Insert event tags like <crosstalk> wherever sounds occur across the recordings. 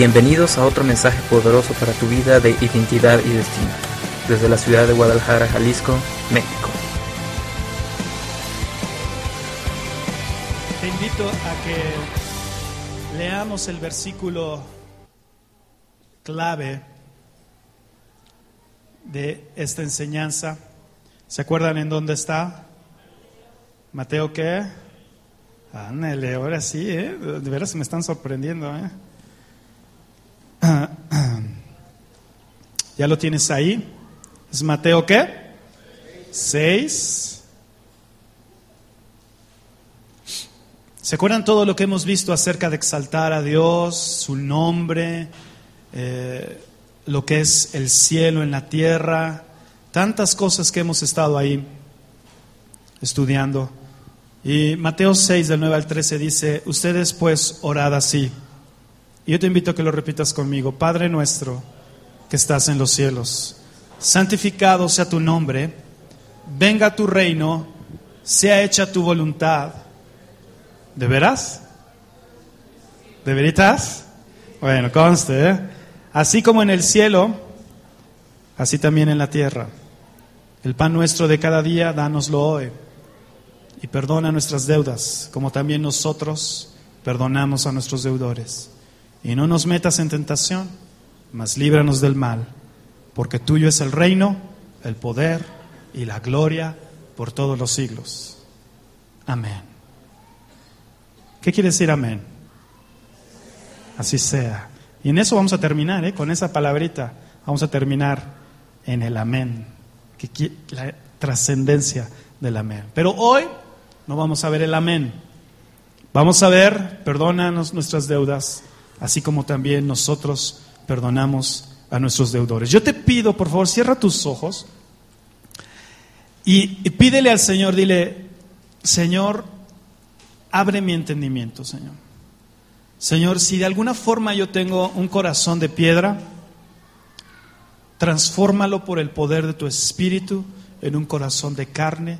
Bienvenidos a otro mensaje poderoso para tu vida de identidad y destino, desde la ciudad de Guadalajara, Jalisco, México. Te invito a que leamos el versículo clave de esta enseñanza. ¿Se acuerdan en dónde está? Mateo qué? Ándale, ahora sí, ¿eh? de veras me están sorprendiendo. ¿eh? <clears throat> ¿Ya lo tienes ahí? ¿Es Mateo qué? Seis. ¿Se acuerdan todo lo que hemos visto acerca de exaltar a Dios, su nombre, eh, lo que es el cielo en la tierra? Tantas cosas que hemos estado ahí estudiando. Y Mateo 6, del 9 al 13 dice, ustedes pues orad así. Y yo te invito a que lo repitas conmigo. Padre nuestro que estás en los cielos, santificado sea tu nombre, venga tu reino, sea hecha tu voluntad. ¿De veras? ¿De veritas? Bueno, conste, ¿eh? Así como en el cielo, así también en la tierra. El pan nuestro de cada día, dánoslo hoy. Y perdona nuestras deudas, como también nosotros perdonamos a nuestros deudores. Y no nos metas en tentación, mas líbranos del mal, porque tuyo es el reino, el poder y la gloria por todos los siglos. Amén. ¿Qué quiere decir amén? Así sea. Y en eso vamos a terminar, ¿eh? con esa palabrita. Vamos a terminar en el amén, que, la trascendencia del amén. Pero hoy no vamos a ver el amén. Vamos a ver, perdónanos nuestras deudas, así como también nosotros perdonamos a nuestros deudores. Yo te pido, por favor, cierra tus ojos y, pídele al Señor, dile, Señor, abre mi entendimiento, Señor. Señor, si de alguna forma yo tengo un corazón de piedra, transfórmalo por el poder de tu espíritu en un corazón de carne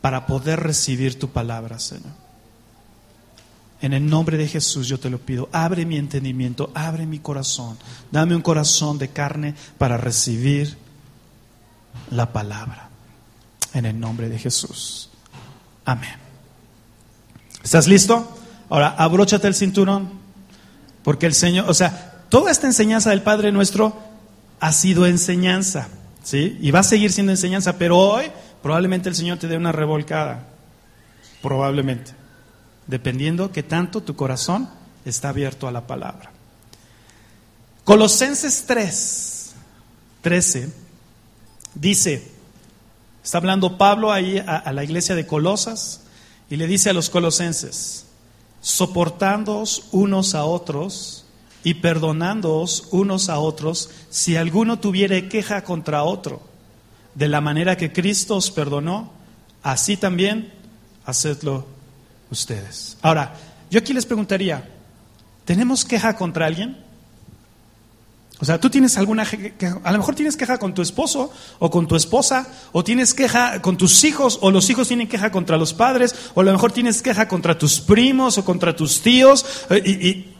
para poder recibir tu palabra, Señor. En el nombre de Jesús yo te lo pido. Abre mi entendimiento, abre mi corazón. Dame un corazón de carne para recibir la palabra. En el nombre de Jesús. Amén. ¿Estás listo? Ahora, abróchate el cinturón. Porque el Señor, o sea, toda esta enseñanza del Padre nuestro ha sido enseñanza. ¿Sí? Y va a seguir siendo enseñanza, pero hoy probablemente el Señor te dé una revolcada. Probablemente dependiendo que tanto tu corazón está abierto a la palabra. Colosenses 3, 13, dice, está hablando Pablo ahí a, la iglesia de Colosas y le dice a los colosenses, soportándoos unos a otros y perdonándoos unos a otros si alguno tuviere queja contra otro, de la manera que Cristo os perdonó, así también hacedlo ustedes. Ahora, yo aquí les preguntaría, ¿tenemos queja contra alguien? O sea, tú tienes alguna queja, a lo mejor tienes queja con tu esposo o con tu esposa, o tienes queja con tus hijos, o los hijos tienen queja contra los padres, o a lo mejor tienes queja contra tus primos o contra tus tíos, eh, y,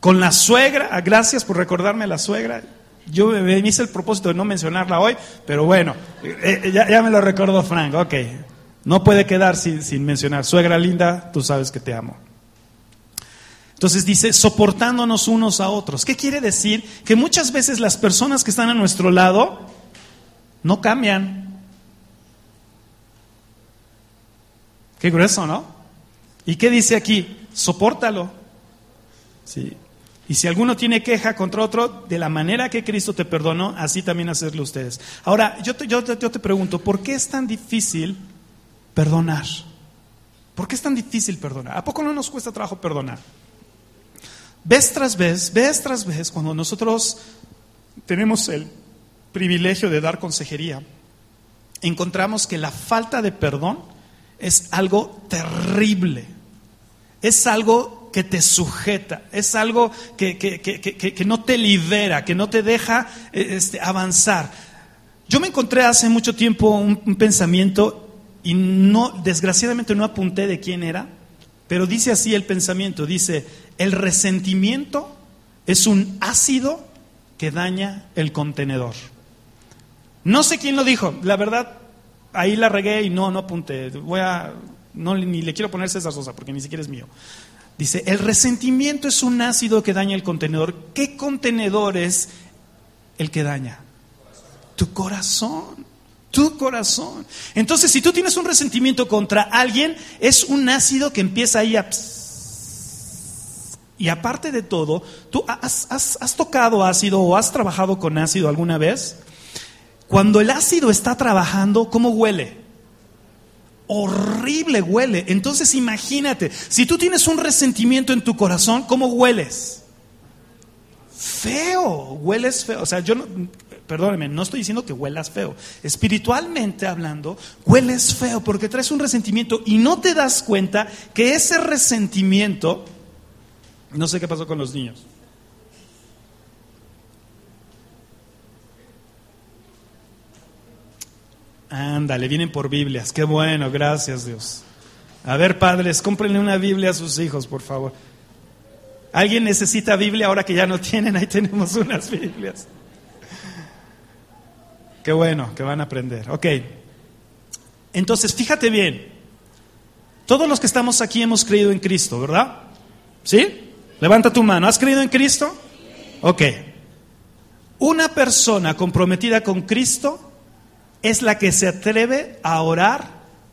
con la suegra, ah, gracias por recordarme a la suegra. Yo me, hice el propósito de no mencionarla hoy, pero bueno, eh, eh, ya, ya me lo recordó Frank, ok. No puede quedar sin, mencionar, suegra linda, tú sabes que te amo. Entonces dice, soportándonos unos a otros. ¿Qué quiere decir? Que muchas veces las personas que están a nuestro lado no cambian. Qué grueso, ¿no? ¿Y qué dice aquí? Sopórtalo. Sí. Y si alguno tiene queja contra otro, de la manera que Cristo te perdonó, así también hacerlo ustedes. Ahora, yo yo te pregunto, ¿por qué es tan difícil perdonar. ¿Por qué es tan difícil perdonar? ¿A poco no nos cuesta trabajo perdonar? Vez tras vez, vez tras vez, cuando nosotros tenemos el privilegio de dar consejería, encontramos que la falta de perdón es algo terrible, es algo que te sujeta, es algo que, no te libera, que no te deja eh, este, avanzar. Yo me encontré hace mucho tiempo un pensamiento y no, desgraciadamente no apunté de quién era, Pero dice así el pensamiento, dice, el resentimiento es un ácido que daña el contenedor. No sé quién lo dijo, la verdad, ahí la regué y no, no apunté. Voy a, no, ni le quiero poner César Sosa porque ni siquiera es mío. Dice, el resentimiento es un ácido que daña el contenedor. ¿Qué contenedor es el que daña? Tu corazón. Tu corazón. Entonces, si tú tienes un resentimiento contra alguien, es un ácido que empieza ahí a... Y aparte de todo, ¿tú has, tocado ácido o has trabajado con ácido alguna vez? Cuando el ácido está trabajando, ¿cómo huele? Horrible huele. Entonces imagínate, si tú tienes un resentimiento en tu corazón, ¿cómo hueles? Feo, hueles feo. O sea, yo no, perdóneme, no estoy diciendo que huelas feo. Espiritualmente hablando, hueles feo porque traes un resentimiento y no te das cuenta que ese resentimiento, no sé qué pasó con los niños. Ándale, vienen por Biblias. Qué bueno, gracias Dios. A ver, padres, cómprenle una Biblia a sus hijos, por favor. ¿Alguien necesita Biblia ahora que ya no tienen? Ahí tenemos unas Biblias. Qué bueno que van a aprender. Ok. Entonces, fíjate bien. Todos los que estamos aquí hemos creído en Cristo, ¿verdad? ¿Sí? Levanta tu mano. ¿Has creído en Cristo? Ok. Una persona comprometida con Cristo es la que se atreve a orar,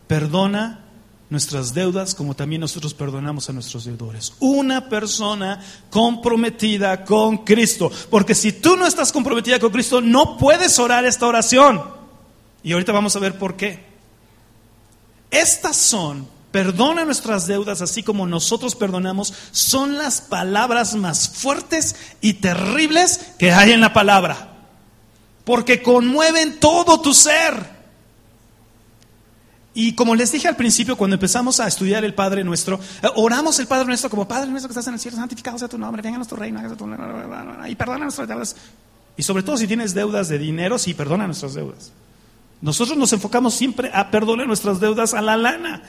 perdona nuestras deudas como también nosotros perdonamos a nuestros deudores. Una persona comprometida con Cristo. Porque si tú no estás comprometida con Cristo, no puedes orar esta oración. Y ahorita vamos a ver por qué. Estas son, perdona nuestras deudas así como nosotros perdonamos, son las palabras más fuertes y terribles que hay en la palabra. Porque conmueven todo tu ser. Y como les dije al principio, cuando empezamos a estudiar el Padre Nuestro, eh, oramos el Padre Nuestro como Padre Nuestro que estás en el cielo, santificado sea tu nombre, venga a nuestro reino, y perdona nuestras deudas. Y sobre todo si tienes deudas de dinero, sí, perdona nuestras deudas. Nosotros nos enfocamos siempre a perdonar nuestras deudas a la lana.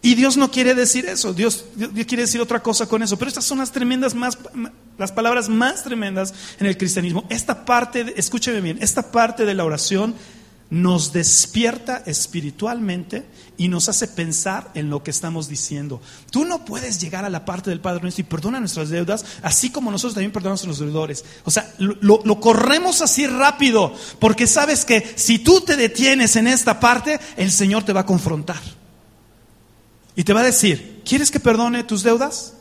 Y Dios no quiere decir eso, Dios, Dios, quiere decir otra cosa con eso. Pero estas son las tremendas más, las palabras más tremendas en el cristianismo. Esta parte, escúcheme bien, esta parte de la oración nos despierta espiritualmente y nos hace pensar en lo que estamos diciendo. Tú no puedes llegar a la parte del Padre nuestro y perdona nuestras deudas, así como nosotros también perdonamos a los deudores. O sea, lo, lo, corremos así rápido, porque sabes que si tú te detienes en esta parte, el Señor te va a confrontar. Y te va a decir, ¿quieres que perdone tus deudas?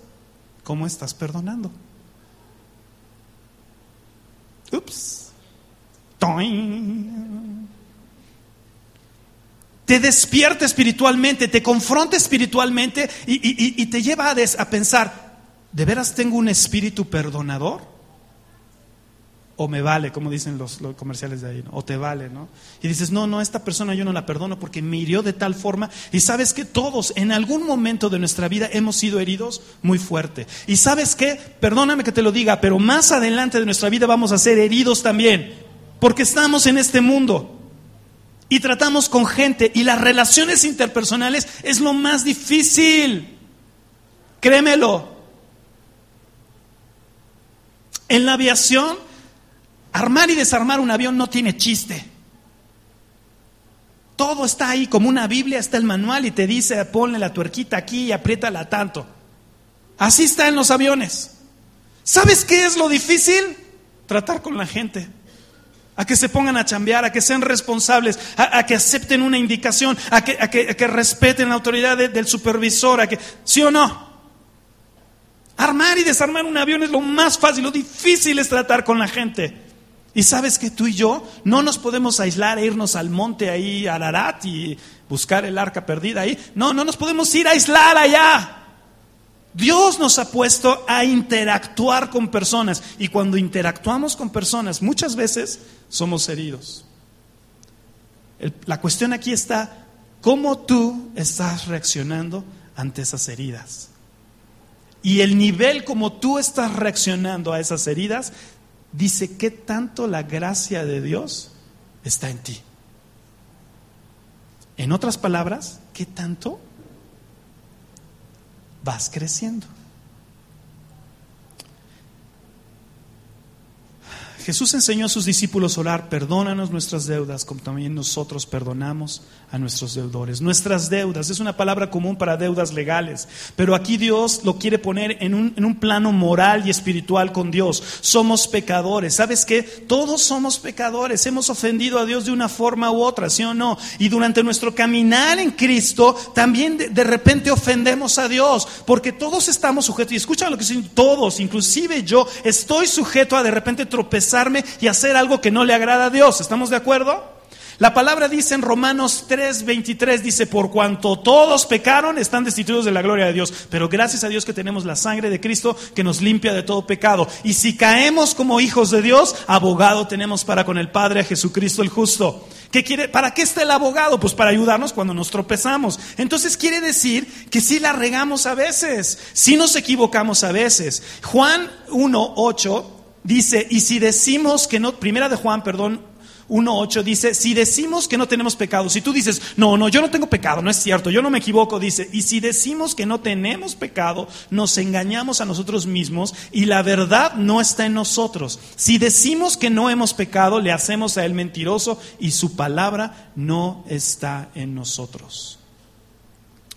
¿Cómo estás perdonando? Ups. Te despierta espiritualmente, te confronta espiritualmente y, te lleva a, a pensar, ¿de veras tengo un espíritu perdonador? O me vale, como dicen los, comerciales de ahí, o te vale, ¿no? Y dices, no, no, esta persona yo no la perdono porque me hirió de tal forma. Y sabes que todos en algún momento de nuestra vida hemos sido heridos muy fuerte. Y sabes qué, perdóname que te lo diga, pero más adelante de nuestra vida vamos a ser heridos también, porque estamos en este mundo. Y tratamos con gente y las relaciones interpersonales es lo más difícil. Créemelo. En la aviación Armar y desarmar un avión no tiene chiste. Todo está ahí, como una Biblia, está el manual y te dice, ponle la tuerquita aquí y apriétala tanto. Así está en los aviones. ¿Sabes qué es lo difícil? Tratar con la gente. A que se pongan a chambear, a que sean responsables, a, que acepten una indicación, a que, que, respeten la autoridad del supervisor, a que, ¿sí o no? Armar y desarmar un avión es lo más fácil, lo difícil es tratar con la gente. Y sabes que tú y yo no nos podemos aislar e irnos al monte ahí, a Ararat y buscar el arca perdida ahí. No, no nos podemos ir a aislar allá. Dios nos ha puesto a interactuar con personas y cuando interactuamos con personas muchas veces somos heridos. la cuestión aquí está, ¿cómo tú estás reaccionando ante esas heridas? Y el nivel como tú estás reaccionando a esas heridas dice que tanto la gracia de Dios está en ti. En otras palabras, ¿qué tanto vas creciendo? Jesús enseñó a sus discípulos a orar, perdónanos nuestras deudas, como también nosotros perdonamos a nuestros deudores. Nuestras deudas es una palabra común para deudas legales, pero aquí Dios lo quiere poner en un, plano moral y espiritual con Dios. Somos pecadores. ¿Sabes qué? Todos somos pecadores. Hemos ofendido a Dios de una forma u otra, ¿sí o no? Y durante nuestro caminar en Cristo, también de, repente ofendemos a Dios, porque todos estamos sujetos, y escuchan lo que dicen todos, inclusive yo, estoy sujeto a de repente tropezar y hacer algo que no le agrada a Dios. ¿Estamos de acuerdo? La palabra dice en Romanos 3:23, dice, por cuanto todos pecaron, están destituidos de la gloria de Dios. Pero gracias a Dios que tenemos la sangre de Cristo que nos limpia de todo pecado. Y si caemos como hijos de Dios, abogado tenemos para con el Padre a Jesucristo el justo. ¿Qué quiere? ¿Para qué está el abogado? Pues para ayudarnos cuando nos tropezamos. Entonces quiere decir que sí la regamos a veces, sí nos equivocamos a veces. Juan 1:8 dice, y si decimos que no, primera de Juan, perdón, 1.8 dice, si decimos que no tenemos pecado, si tú dices, no, no, yo no tengo pecado, no es cierto, yo no me equivoco, dice, y si decimos que no tenemos pecado, nos engañamos a nosotros mismos y la verdad no está en nosotros. Si decimos que no hemos pecado, le hacemos a él mentiroso y su palabra no está en nosotros.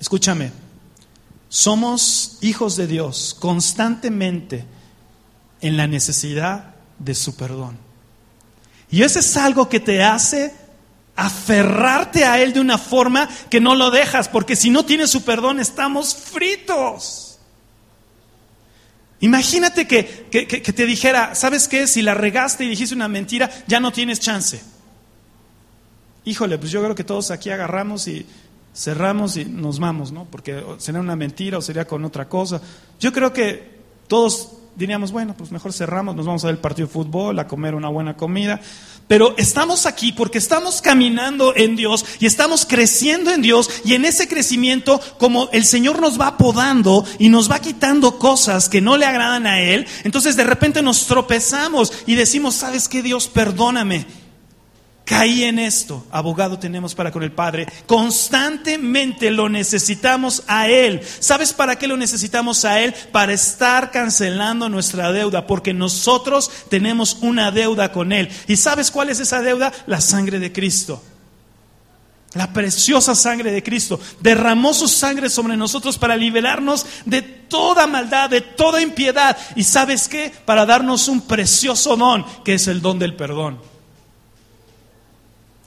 Escúchame, somos hijos de Dios constantemente en la necesidad de su perdón. Y eso es algo que te hace aferrarte a Él de una forma que no lo dejas, porque si no tienes su perdón estamos fritos. Imagínate que, te dijera, ¿sabes qué? Si la regaste y dijiste una mentira, ya no tienes chance. Híjole, pues yo creo que todos aquí agarramos y cerramos y nos vamos, ¿no? Porque sería una mentira o sería con otra cosa. Yo creo que todos diríamos, bueno, pues mejor cerramos, nos vamos a ver el partido de fútbol, a comer una buena comida. Pero estamos aquí porque estamos caminando en Dios y estamos creciendo en Dios y en ese crecimiento, como el Señor nos va podando y nos va quitando cosas que no le agradan a Él, entonces de repente nos tropezamos y decimos, ¿sabes qué Dios? Perdóname. Caí en esto, abogado tenemos para con el Padre. Constantemente lo necesitamos a Él. ¿Sabes para qué lo necesitamos a Él? Para estar cancelando nuestra deuda, porque nosotros tenemos una deuda con Él. ¿Y sabes cuál es esa deuda? La sangre de Cristo. La preciosa sangre de Cristo derramó su sangre sobre nosotros para liberarnos de toda maldad, de toda impiedad. ¿Y sabes qué? Para darnos un precioso don, que es el don del perdón.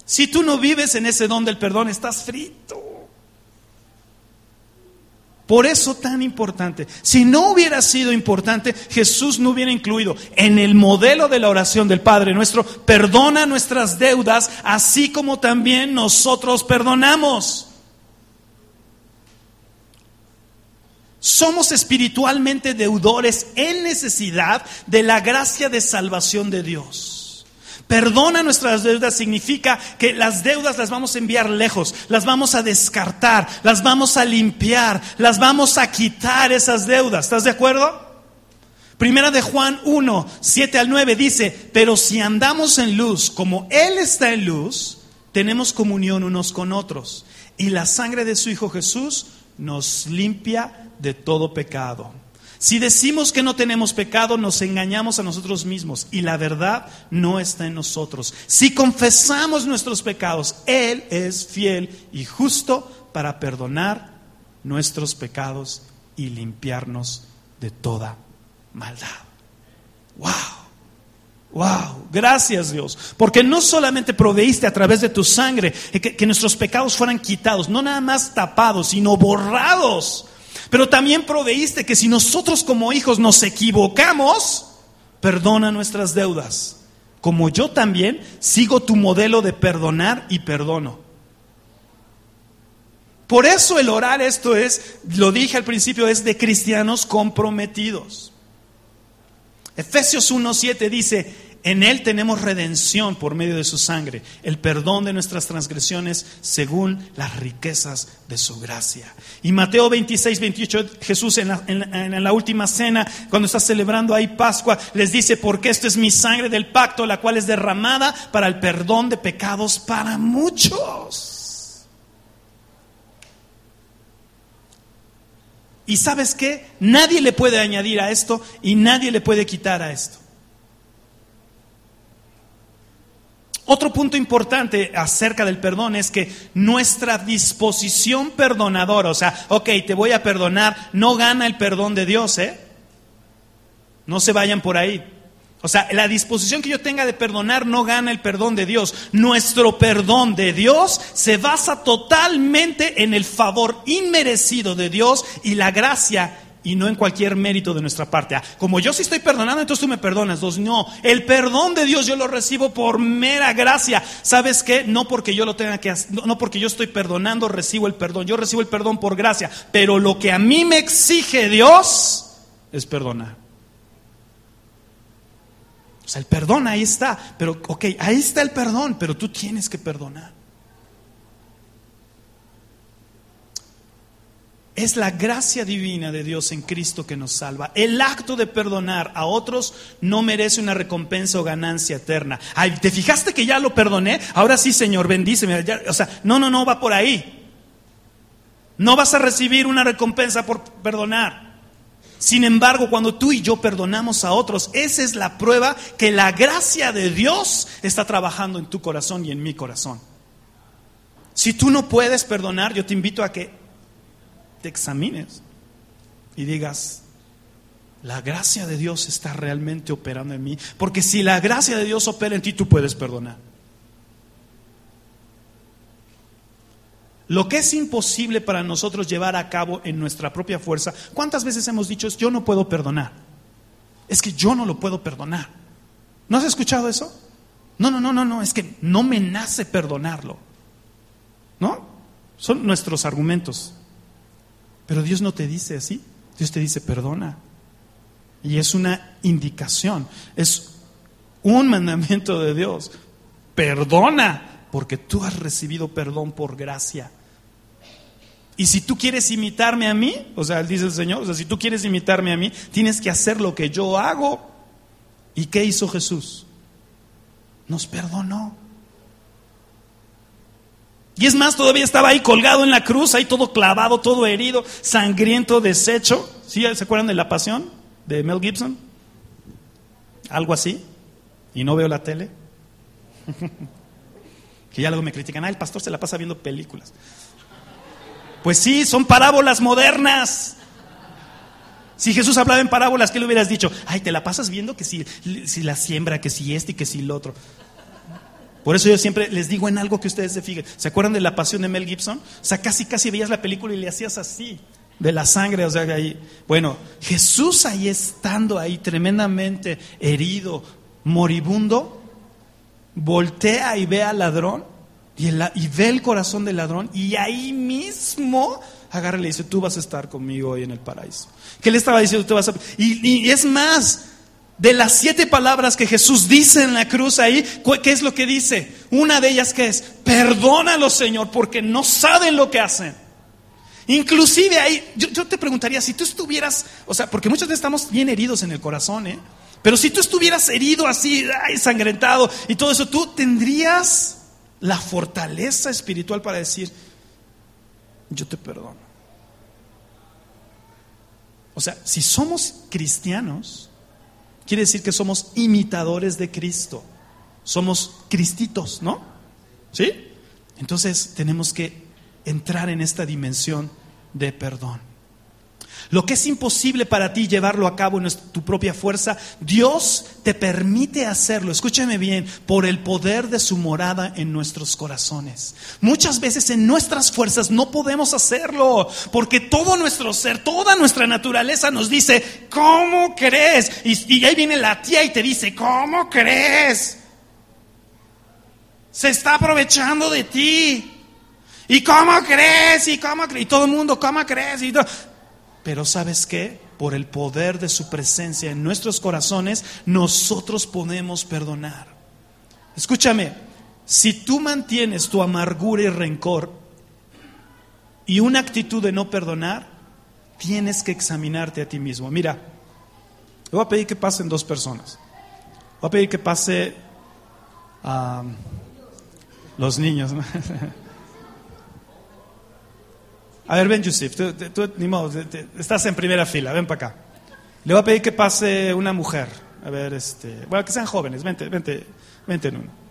Si tú no vives en ese don del perdón, estás frito. Por eso tan importante. Si no hubiera sido importante, Jesús no hubiera incluido en el modelo de la oración del Padre nuestro, perdona nuestras deudas, así como también nosotros perdonamos. Somos espiritualmente deudores en necesidad de la gracia de salvación de Dios. Perdona nuestras deudas significa que las deudas las vamos a enviar lejos, las vamos a descartar, las vamos a limpiar, las vamos a quitar esas deudas. ¿Estás de acuerdo? Primera de Juan 1, 7 al 9 dice, pero si andamos en luz como Él está en luz, tenemos comunión unos con otros. Y la sangre de su Hijo Jesús nos limpia de todo pecado. Si decimos que no tenemos pecado, nos engañamos a nosotros mismos y la verdad no está en nosotros. Si confesamos nuestros pecados, Él es fiel y justo para perdonar nuestros pecados y limpiarnos de toda maldad. ¡Wow! Wow, gracias Dios, porque no solamente proveíste a través de tu sangre que, que, nuestros pecados fueran quitados, no nada más tapados, sino borrados pero también proveíste que si nosotros como hijos nos equivocamos, perdona nuestras deudas. Como yo también sigo tu modelo de perdonar y perdono. Por eso el orar esto es, lo dije al principio, es de cristianos comprometidos. Efesios 1.7 dice, en Él tenemos redención por medio de su sangre, el perdón de nuestras transgresiones según las riquezas de su gracia. Y Mateo 26, 28, Jesús en la, última cena, cuando está celebrando ahí Pascua, les dice, porque esto es mi sangre del pacto, la cual es derramada para el perdón de pecados para muchos. Y sabes qué? Nadie le puede añadir a esto y nadie le puede quitar a esto. Otro punto importante acerca del perdón es que nuestra disposición perdonadora, o sea, ok, te voy a perdonar, no gana el perdón de Dios, ¿eh? No se vayan por ahí. O sea, la disposición que yo tenga de perdonar no gana el perdón de Dios. Nuestro perdón de Dios se basa totalmente en el favor inmerecido de Dios y la gracia y no en cualquier mérito de nuestra parte. Ah, como yo sí estoy perdonando, entonces tú me perdonas. Dos, no, el perdón de Dios yo lo recibo por mera gracia. ¿Sabes qué? No porque yo lo tenga que hacer, no porque yo estoy perdonando, recibo el perdón. Yo recibo el perdón por gracia. Pero lo que a mí me exige Dios es perdonar. O sea, el perdón ahí está, pero ok, ahí está el perdón, pero tú tienes que perdonar. Es la gracia divina de Dios en Cristo que nos salva. El acto de perdonar a otros no merece una recompensa o ganancia eterna. ¿te fijaste que ya lo perdoné? Ahora sí, Señor, bendíceme. o sea, no, no, no va por ahí. No vas a recibir una recompensa por perdonar. Sin embargo, cuando tú y yo perdonamos a otros, esa es la prueba que la gracia de Dios está trabajando en tu corazón y en mi corazón. Si tú no puedes perdonar, yo te invito a que te examines y digas, la gracia de Dios está realmente operando en mí. Porque si la gracia de Dios opera en ti, tú puedes perdonar. Lo que es imposible para nosotros llevar a cabo en nuestra propia fuerza, ¿cuántas veces hemos dicho, yo no puedo perdonar? Es que yo no lo puedo perdonar. ¿No has escuchado eso? No, no, no, no, no, es que no me nace perdonarlo. ¿No? Son nuestros argumentos. Pero Dios no te dice así. Dios te dice, perdona. Y es una indicación, es un mandamiento de Dios. Perdona porque tú has recibido perdón por gracia. Y si tú quieres imitarme a mí, o sea, dice el Señor, o sea, si tú quieres imitarme a mí, tienes que hacer lo que yo hago. ¿Y qué hizo Jesús? Nos perdonó. Y es más, todavía estaba ahí colgado en la cruz, ahí todo clavado, todo herido, sangriento, deshecho. ¿Sí? ¿Se acuerdan de la pasión de Mel Gibson? Algo así. Y no veo la tele. <laughs> Que ya luego me critican, ah, el pastor se la pasa viendo películas. Pues sí, son parábolas modernas. Si Jesús hablaba en parábolas, ¿qué le hubieras dicho? Ay, te la pasas viendo que si, la siembra, que si este y que si lo otro. Por eso yo siempre les digo en algo que ustedes se fijen. ¿Se acuerdan de la pasión de Mel Gibson? O sea, casi casi veías la película y le hacías así, de la sangre, o sea, ahí. Bueno, Jesús ahí estando ahí tremendamente herido, moribundo, voltea y ve al ladrón y, y, ve el corazón del ladrón y ahí mismo agarra y le dice, tú vas a estar conmigo hoy en el paraíso. ¿Qué le estaba diciendo? Tú vas a... y, y es más, de las siete palabras que Jesús dice en la cruz ahí, ¿qué es lo que dice? Una de ellas que es, perdónalos Señor, porque no saben lo que hacen. Inclusive ahí, yo, te preguntaría, si tú estuvieras, o sea, porque muchas veces estamos bien heridos en el corazón, ¿eh? Pero si tú estuvieras herido así, ay, sangrentado y todo eso, tú tendrías la fortaleza espiritual para decir, yo te perdono. O sea, si somos cristianos, quiere decir que somos imitadores de Cristo. Somos cristitos, ¿no? ¿Sí? Entonces tenemos que entrar en esta dimensión de perdón. Lo que es imposible para ti llevarlo a cabo en tu propia fuerza, Dios te permite hacerlo, escúchame bien, por el poder de su morada en nuestros corazones. Muchas veces en nuestras fuerzas no podemos hacerlo, porque todo nuestro ser, toda nuestra naturaleza nos dice, ¿cómo crees? Y, ahí viene la tía y te dice, ¿cómo crees? Se está aprovechando de ti. ¿Y cómo crees? ¿Y cómo crees? Y todo el mundo, ¿cómo crees? Y todo. Pero sabes qué? Por el poder de su presencia en nuestros corazones, nosotros podemos perdonar. Escúchame, si tú mantienes tu amargura y rencor y una actitud de no perdonar, tienes que examinarte a ti mismo. Mira, le voy a pedir que pasen dos personas. Voy a pedir que pase a los niños. <laughs> A ver, ven, Yusuf, tú, tú, ni modo, estás en primera fila, ven para acá. Le voy a pedir que pase una mujer. A ver, este, bueno, que sean jóvenes, vente, vente, vente en uno.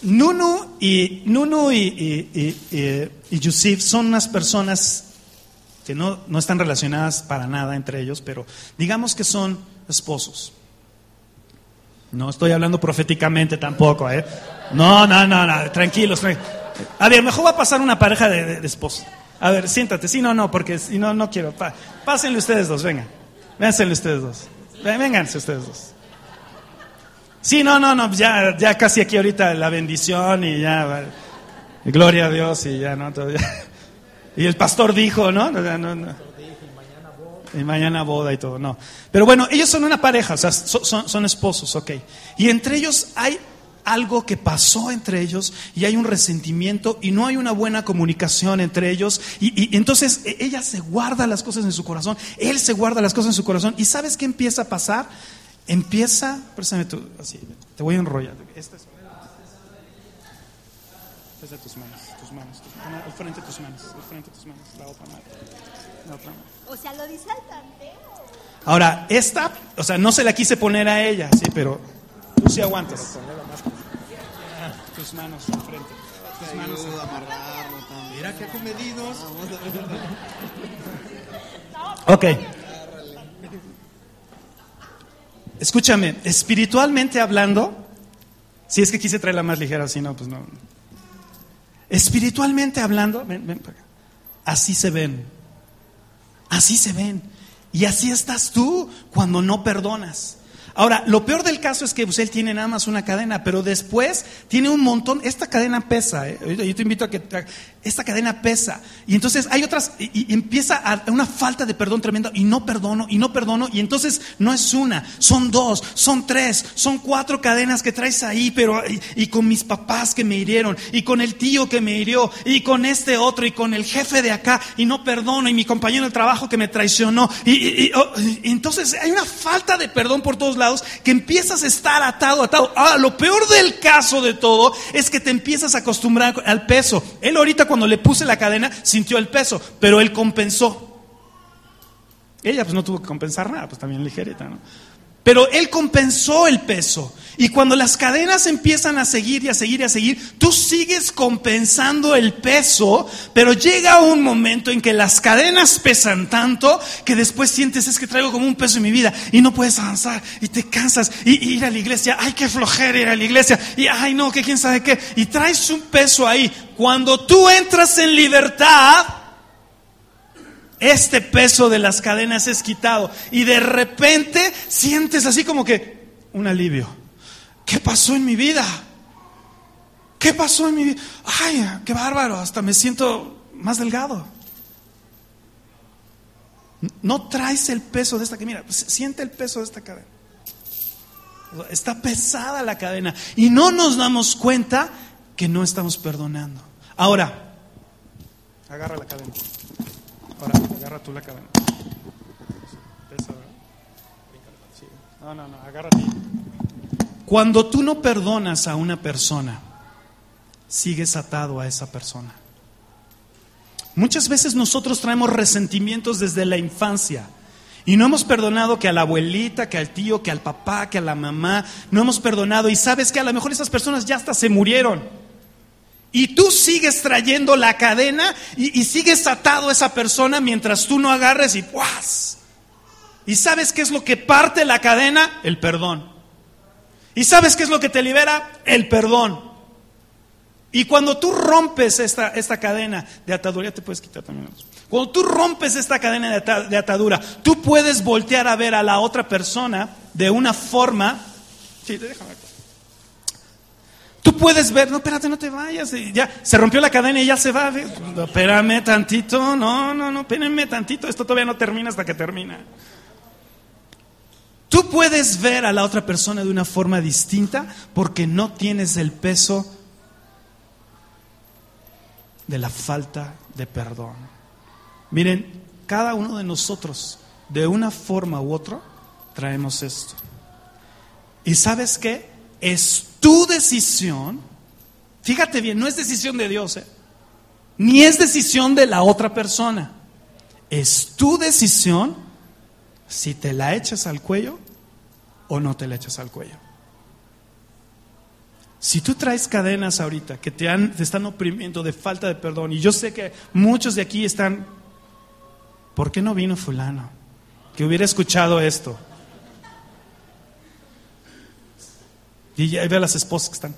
Nunu y, Nunu y, y, y, Yusuf son unas personas que no, no están relacionadas para nada entre ellos, pero digamos que son esposos. No estoy hablando proféticamente tampoco, ¿eh? No, no, no, no, tranquilos. A ver, mejor va a pasar una pareja de, esposos. A ver, siéntate. Sí, no, no, porque si no, no quiero. pásenle ustedes dos, vengan. Vénganse ustedes dos. Vénganse ustedes dos. Sí, no, no, no, ya, ya casi aquí ahorita la bendición y ya, gloria a Dios y ya, ¿no? Y el pastor dijo, ¿no? no, no, no. Y mañana boda y todo, no. Pero bueno, ellos son una pareja, o sea, son, son esposos, ok. Y entre ellos hay algo que pasó entre ellos y hay un resentimiento y no hay una buena comunicación entre ellos. Y, entonces e, ella se guarda las cosas en su corazón, él se guarda las cosas en su corazón. ¿Y sabes qué empieza a pasar? Empieza, préstame tú, así, te voy a enrollar. Esta es, esta es tus manos, tus manos, al frente de tus manos, al frente de tus manos, la otra mano, la otra mano. O sea, lo dice al tanteo. Ahora, esta, o sea, no se la quise poner a ella, sí, pero tú sí aguantas. Tus manos al frente. Tus manos Mira qué comedidos. <laughs> Ok. Escúchame, espiritualmente hablando, si es que quise traerla más ligera, si no, pues no. Espiritualmente hablando, ven, ven así se ven. Así se ven. Y así estás tú cuando no perdonas. Ahora, lo peor del caso es que pues, él tiene nada más una cadena, pero después tiene un montón. Esta cadena pesa, ¿eh? yo te invito a que. Esta cadena pesa. Y entonces hay otras. Y, empieza a, una falta de perdón tremenda. Y no perdono, y no perdono. Y entonces no es una, son dos, son tres, son cuatro cadenas que traes ahí, pero. Y, con mis papás que me hirieron, y con el tío que me hirió, y con este otro, y con el jefe de acá, y no perdono, y mi compañero de trabajo que me traicionó. Y, oh, y entonces hay una falta de perdón por todos lados que empiezas a estar atado, atado. Ah, lo peor del caso de todo es que te empiezas a acostumbrar al peso. Él ahorita cuando le puse la cadena sintió el peso, pero él compensó. Ella pues no tuvo que compensar nada, pues también ligerita, ¿no? Pero él compensó el peso. Y cuando las cadenas empiezan a seguir y a seguir y a seguir, tú sigues compensando el peso, pero llega un momento en que las cadenas pesan tanto que después sientes es que traigo como un peso en mi vida y no puedes avanzar y te cansas y, ir a la iglesia, ay, qué flojera ir a la iglesia y ay, no, que quién sabe qué, y traes un peso ahí. Cuando tú entras en libertad, este peso de las cadenas es quitado y de repente sientes así como que un alivio. ¿Qué pasó en mi vida? ¿Qué pasó en mi vida? Ay, qué bárbaro, hasta me siento más delgado. No traes el peso de esta que mira, siente el peso de esta cadena. Está pesada la cadena y no nos damos cuenta que no estamos perdonando. Ahora, agarra la cadena. Agarra tú la cadena. No, no, no, agárrate. Cuando tú no perdonas a una persona, sigues atado a esa persona. Muchas veces nosotros traemos resentimientos desde la infancia. Y no hemos perdonado que a la abuelita, que al tío, que al papá, que a la mamá. No hemos perdonado. Y sabes que a lo mejor esas personas ya hasta se murieron. Y tú sigues trayendo la cadena y, sigues atado a esa persona mientras tú no agarres y ¡puas! ¿Y sabes qué es lo que parte la cadena? El perdón. ¿Y sabes qué es lo que te libera? El perdón. Y cuando tú rompes esta, esta cadena de atadura, ya te puedes quitar también. Cuando tú rompes esta cadena de, atadura, tú puedes voltear a ver a la otra persona de una forma. Sí, déjame Tú puedes ver, no, espérate, no te vayas. Ya se rompió la cadena y ya se va. espérame tantito, no, no, no, espérenme tantito. Esto todavía no termina hasta que termina. Tú puedes ver a la otra persona de una forma distinta porque no tienes el peso de la falta de perdón. Miren, cada uno de nosotros, de una forma u otra, traemos esto. ¿Y sabes qué? Es tu decisión, Fíjate bien, no es decisión de Dios, ¿eh? ni es decisión de la otra persona. Es tu decisión si te la echas al cuello o no te la echas al cuello. Si tú traes cadenas ahorita que te, han, te están oprimiendo de falta de perdón, y yo sé que muchos de aquí están, ¿por qué no vino fulano? Que hubiera escuchado esto. Y ahí ve a las esposas que están.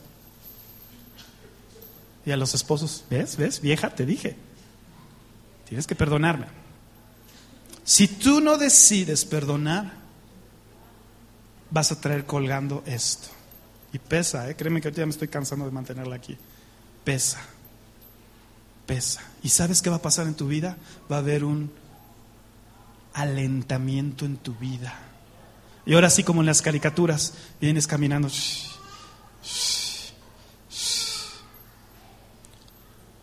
Y a los esposos, ¿ves? ¿Ves? Vieja, te dije. Tienes que perdonarme. Si tú no decides perdonar, vas a traer colgando esto. Y pesa, ¿eh? créeme que ahorita ya me estoy cansando de mantenerla aquí. Pesa, pesa. ¿Y sabes qué va a pasar en tu vida? Va a haber un alentamiento en tu vida. Y ahora sí, como en las caricaturas, vienes caminando.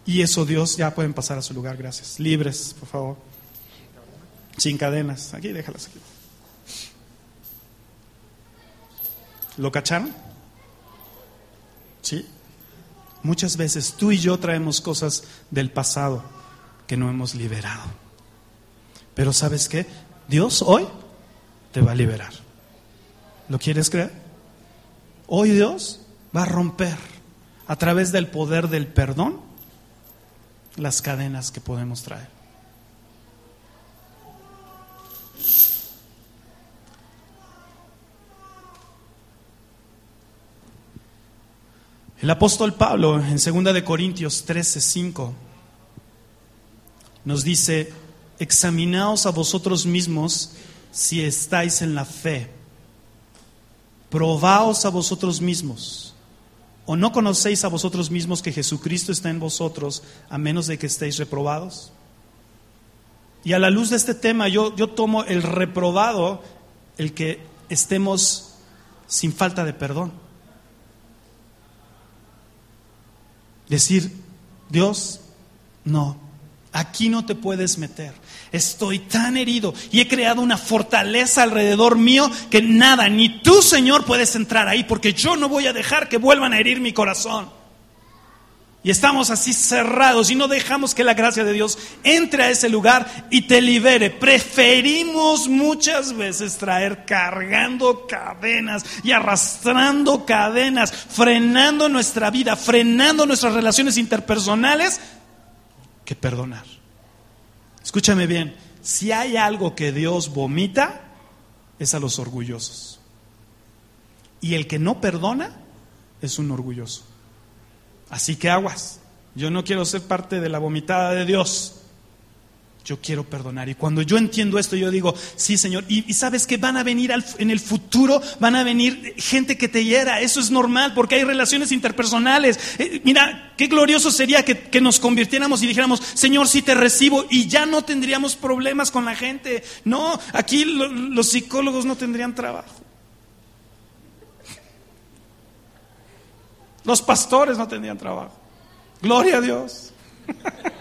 Y eso Dios, ya pueden pasar a su lugar, gracias. Libres, por favor. Sin cadenas. Aquí, déjalas aquí. ¿Lo cacharon? ¿Sí? Muchas veces tú y yo traemos cosas del pasado que no hemos liberado. Pero ¿sabes qué? Dios hoy te va a liberar. ¿Lo quieres creer? Hoy Dios va a romper a través del poder del perdón las cadenas que podemos traer. El apóstol Pablo en 2 de Corintios 13, 5 nos dice, examinaos a vosotros mismos si estáis en la fe, probaos a vosotros mismos, o no conocéis a vosotros mismos que Jesucristo está en vosotros a menos de que estéis reprobados. Y a la luz de este tema yo, yo tomo el reprobado, el que estemos sin falta de perdón. Decir, Dios, no, aquí no te puedes meter. Estoy tan herido y he creado una fortaleza alrededor mío que nada, ni tú, Señor, puedes entrar ahí porque yo no voy a dejar que vuelvan a herir mi corazón. Y estamos así cerrados y no dejamos que la gracia de Dios entre a ese lugar y te libere. Preferimos muchas veces traer cargando cadenas y arrastrando cadenas, frenando nuestra vida, frenando nuestras relaciones interpersonales, que perdonar. Escúchame bien, si hay algo que Dios vomita, es a los orgullosos. Y el que no perdona es un orgulloso. Así que aguas. Yo no quiero ser parte de la vomitada de Dios. Yo quiero perdonar. Y cuando yo entiendo esto, yo digo, sí, Señor. Y, sabes que van a venir en el futuro, van a venir gente que te hiera. Eso es normal porque hay relaciones interpersonales. Eh, mira, qué glorioso sería que, nos convirtiéramos y dijéramos, Señor, sí te recibo. Y ya no tendríamos problemas con la gente. No, aquí los psicólogos no tendrían trabajo. Los pastores no tendrían trabajo. Gloria a Dios. <laughs>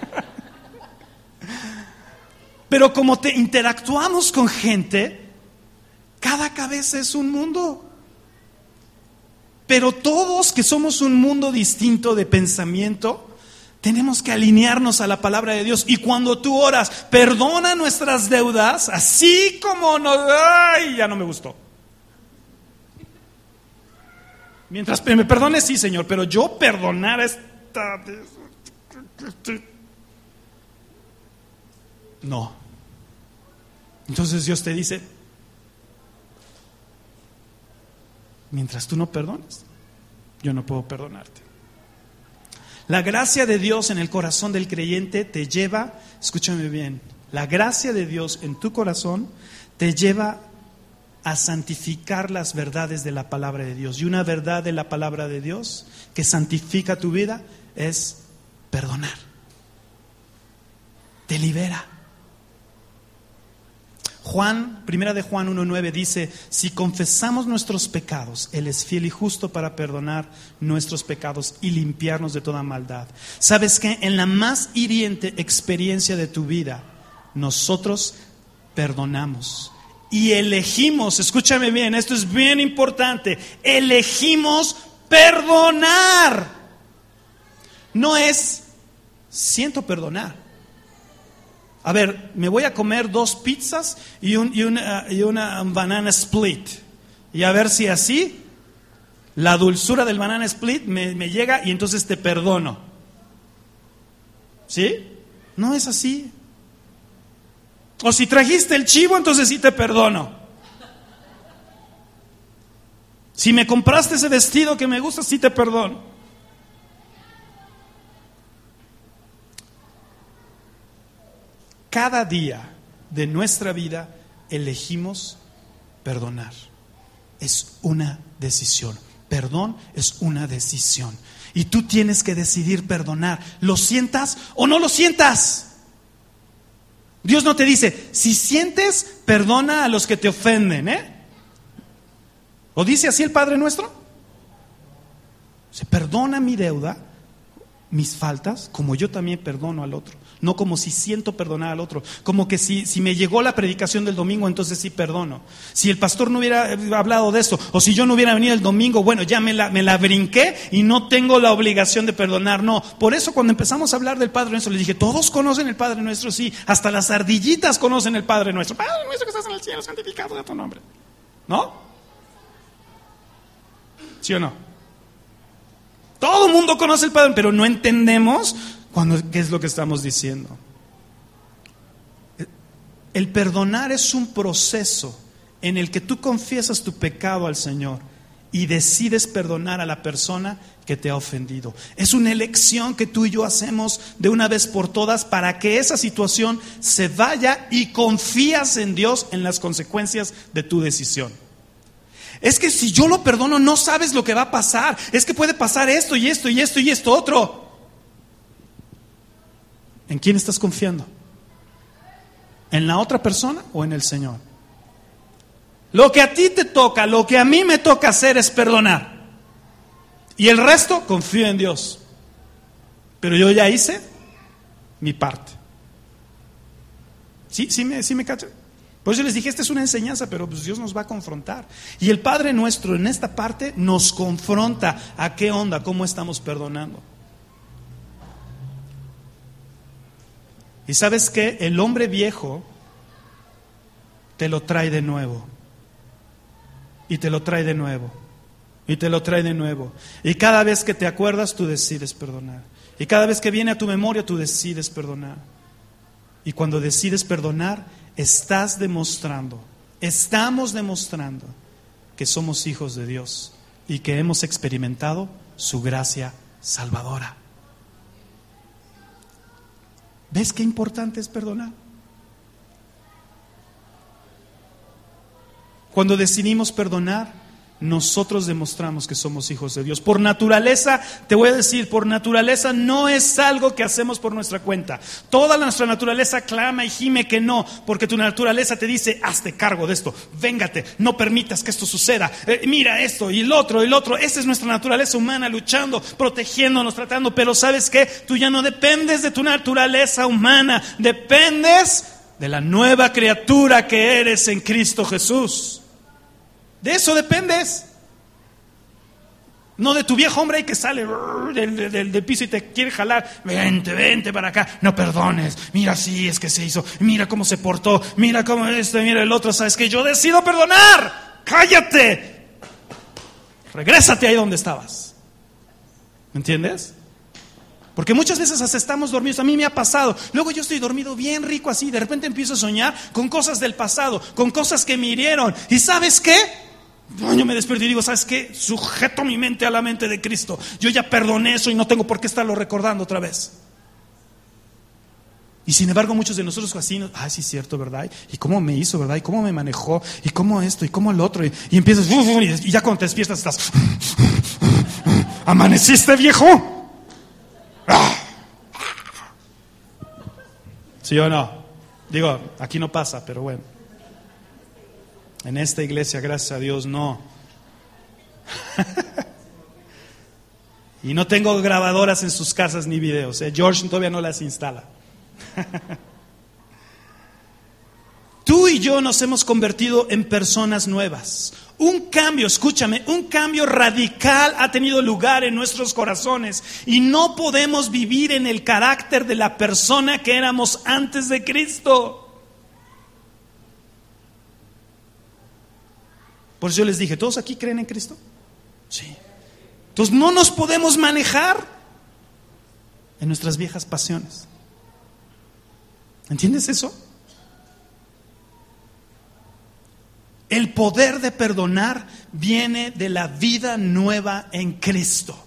Pero como te interactuamos con gente, cada cabeza es un mundo. Pero todos que somos un mundo distinto de pensamiento, tenemos que alinearnos a la palabra de Dios. Y cuando tú oras, perdona nuestras deudas, así como nos... ¡Ay! Ya no me gustó. Mientras me perdone, sí, Señor, pero yo perdonar esta... No. Entonces Dios te dice, mientras tú no perdones, yo no puedo perdonarte. La gracia de Dios en el corazón del creyente te lleva, escúchame bien, la gracia de Dios en tu corazón te lleva a santificar las verdades de la palabra de Dios. Y una verdad de la palabra de Dios que santifica tu vida es perdonar. Te libera. Juan, primera de Juan 1.9 dice, si confesamos nuestros pecados, Él es fiel y justo para perdonar nuestros pecados y limpiarnos de toda maldad. ¿Sabes que En la más hiriente experiencia de tu vida, nosotros perdonamos y elegimos, escúchame bien, esto es bien importante, elegimos perdonar. no es siento perdonar. A ver, me voy a comer dos pizzas y, una, banana split. Y a ver si así la dulzura del banana split me, me llega y entonces te perdono. ¿Sí? No es así. O si trajiste el chivo, entonces sí te perdono. Si me compraste ese vestido que me gusta, sí te perdono. Cada día de nuestra vida elegimos perdonar. Es una decisión. Perdón es una decisión. Y tú tienes que decidir perdonar. ¿Lo sientas o no lo sientas? Dios no te dice, si sientes, perdona a los que te ofenden, ¿eh? ¿O dice así el Padre nuestro? Se perdona mi deuda, mis faltas, como yo también perdono al otro no como si siento perdonar al otro, como que si, si me llegó la predicación del domingo, entonces sí perdono. Si el pastor no hubiera eh, hablado de eso, o si yo no hubiera venido el domingo, bueno, ya me la, me la brinqué y no tengo la obligación de perdonar. No, por eso cuando empezamos a hablar del Padre Nuestro, le dije, todos conocen el Padre Nuestro, sí, hasta las ardillitas conocen el Padre Nuestro. Padre Nuestro que estás en el cielo, santificado de tu nombre. ¿No? ¿Sí o no? Todo el mundo conoce el Padre, pero no entendemos ¿qué es lo que estamos diciendo? El perdonar es un proceso en el que tú confiesas tu pecado al Señor y decides perdonar a la persona que te ha ofendido. Es una elección que tú y yo hacemos de una vez por todas para que esa situación se vaya y confías en Dios en las consecuencias de tu decisión. Es que si yo lo perdono no sabes lo que va a pasar. Es que puede pasar esto y esto y esto y esto otro. ¿En quién estás confiando? ¿En la otra persona o en el Señor? Lo que a ti te toca, lo que a mí me toca hacer es perdonar. Y el resto confío en Dios. Pero yo ya hice mi parte. ¿Sí? ¿Sí me, sí me Por eso les dije, esta es una enseñanza, pero pues Dios nos va a confrontar. Y el Padre nuestro en esta parte nos confronta a qué onda, cómo estamos perdonando. Y sabes que el hombre viejo te lo trae de nuevo. Y te lo trae de nuevo. Y te lo trae de nuevo. Y cada vez que te acuerdas, tú decides perdonar. Y cada vez que viene a tu memoria, tú decides perdonar. Y cuando decides perdonar, estás demostrando, estamos demostrando que somos hijos de Dios y que hemos experimentado su gracia salvadora. ¿Ves qué importante es perdonar? Cuando decidimos perdonar, nosotros demostramos que somos hijos de Dios. Por naturaleza, te voy a decir, por naturaleza no es algo que hacemos por nuestra cuenta. Toda nuestra naturaleza clama y gime que no, porque tu naturaleza te dice, hazte cargo de esto, véngate, no permitas que esto suceda, eh, mira esto y el otro y el otro. Esa es nuestra naturaleza humana luchando, protegiéndonos, tratando, pero sabes que tú ya no dependes de tu naturaleza humana, dependes de la nueva criatura que eres en Cristo Jesús. De eso dependes. No de tu viejo hombre que sale del, piso y te quiere jalar. Vente, vente para acá. No perdones. Mira, sí, es que se hizo. Mira cómo se portó. Mira cómo este, mira el otro. Sabes que yo decido perdonar. Cállate. Regrésate ahí donde estabas. ¿Me entiendes? Porque muchas veces estamos dormidos. A mí me ha pasado. Luego yo estoy dormido bien rico así. De repente empiezo a soñar con cosas del pasado, con cosas que me hirieron. ¿Y sabes qué? Yo me despierto y digo, ¿sabes qué? Sujeto mi mente a la mente de Cristo. Yo ya perdoné eso y no tengo por qué estarlo recordando otra vez. Y sin embargo, muchos de nosotros así, ah, sí, cierto, ¿verdad? ¿Y cómo me hizo, verdad? ¿Y cómo me manejó? ¿Y cómo esto? ¿Y cómo el otro? Y, empiezas, y ya cuando te despiertas estás, ¿amaneciste, viejo? ¿Sí o no? Digo, aquí no pasa, pero bueno. En esta iglesia, gracias a Dios, no. <laughs> y no tengo grabadoras en sus casas ni videos. ¿eh? George todavía no las instala. <laughs> Tú y yo nos hemos convertido en personas nuevas. Un cambio, escúchame, un cambio radical ha tenido lugar en nuestros corazones y no podemos vivir en el carácter de la persona que éramos antes de Cristo. Por eso yo les dije, ¿todos aquí creen en Cristo? Sí. Entonces no nos podemos manejar en nuestras viejas pasiones. ¿Entiendes eso? El poder de perdonar viene de la vida nueva en Cristo.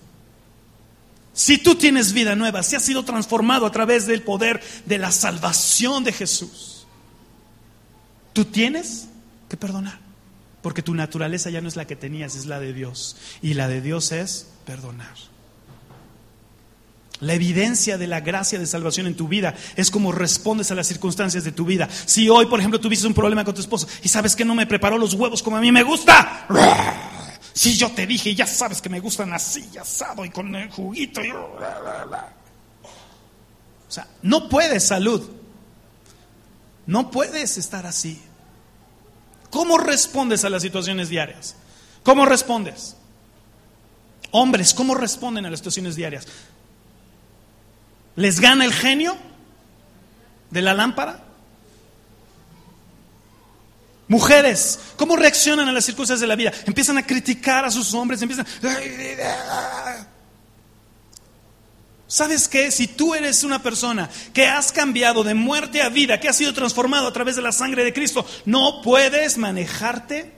Si tú tienes vida nueva, si has sido transformado a través del poder de la salvación de Jesús, tú tienes que perdonar. Porque tu naturaleza ya no es la que tenías, es la de Dios. Y la de Dios es perdonar. La evidencia de la gracia de salvación en tu vida es como respondes a las circunstancias de tu vida. Si hoy, por ejemplo, tuviste un problema con tu esposo y sabes que no me preparó los huevos como a mí me gusta, si yo te dije, ya sabes que me gustan así, asado y con el juguito. O sea, no puedes salud. No puedes estar así. ¿Cómo respondes a las situaciones diarias? ¿Cómo respondes? Hombres, ¿cómo responden a las situaciones diarias? ¿Les gana el genio de la lámpara? Mujeres, ¿cómo reaccionan a las circunstancias de la vida? Empiezan a criticar a sus hombres, empiezan... ¿Sabes qué? Si tú eres una persona que has cambiado de muerte a vida, que has sido transformado a través de la sangre de Cristo, no puedes manejarte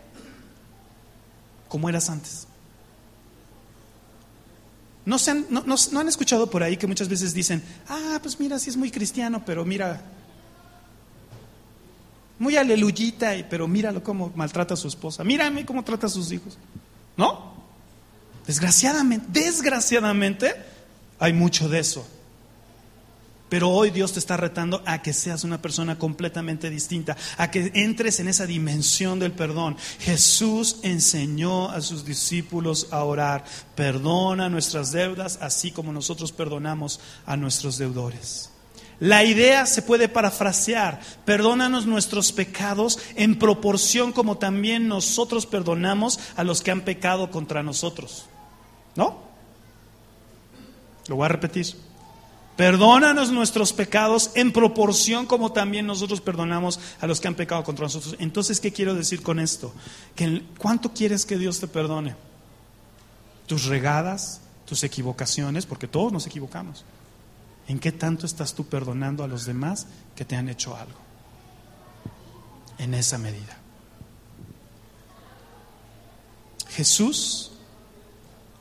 como eras antes. ¿No, han, no, han escuchado por ahí que muchas veces dicen, ah, pues mira, sí es muy cristiano, pero mira, muy aleluyita, pero míralo cómo maltrata a su esposa, mírame cómo trata a sus hijos. ¿No? Desgraciadamente, desgraciadamente hay mucho de eso. Pero hoy Dios te está retando a que seas una persona completamente distinta, a que entres en esa dimensión del perdón. Jesús enseñó a sus discípulos a orar, perdona nuestras deudas así como nosotros perdonamos a nuestros deudores. La idea se puede parafrasear, perdónanos nuestros pecados en proporción como también nosotros perdonamos a los que han pecado contra nosotros. ¿No? Lo voy a repetir. Perdónanos nuestros pecados en proporción como también nosotros perdonamos a los que han pecado contra nosotros. Entonces, ¿qué quiero decir con esto? Que ¿Cuánto quieres que Dios te perdone? Tus regadas, tus equivocaciones, porque todos nos equivocamos. ¿En qué tanto estás tú perdonando a los demás que te han hecho algo? En esa medida. Jesús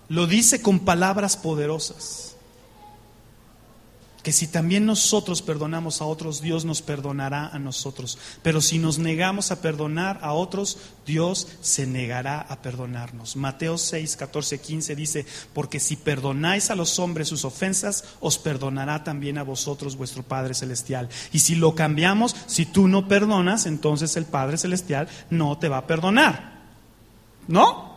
lo dice con palabras poderosas que si también nosotros perdonamos a otros, Dios nos perdonará a nosotros. Pero si nos negamos a perdonar a otros, Dios se negará a perdonarnos. Mateo 6, 14, 15 dice, porque si perdonáis a los hombres sus ofensas, os perdonará también a vosotros vuestro Padre Celestial. Y si lo cambiamos, si tú no perdonas, entonces el Padre Celestial no te va a perdonar. ¿No?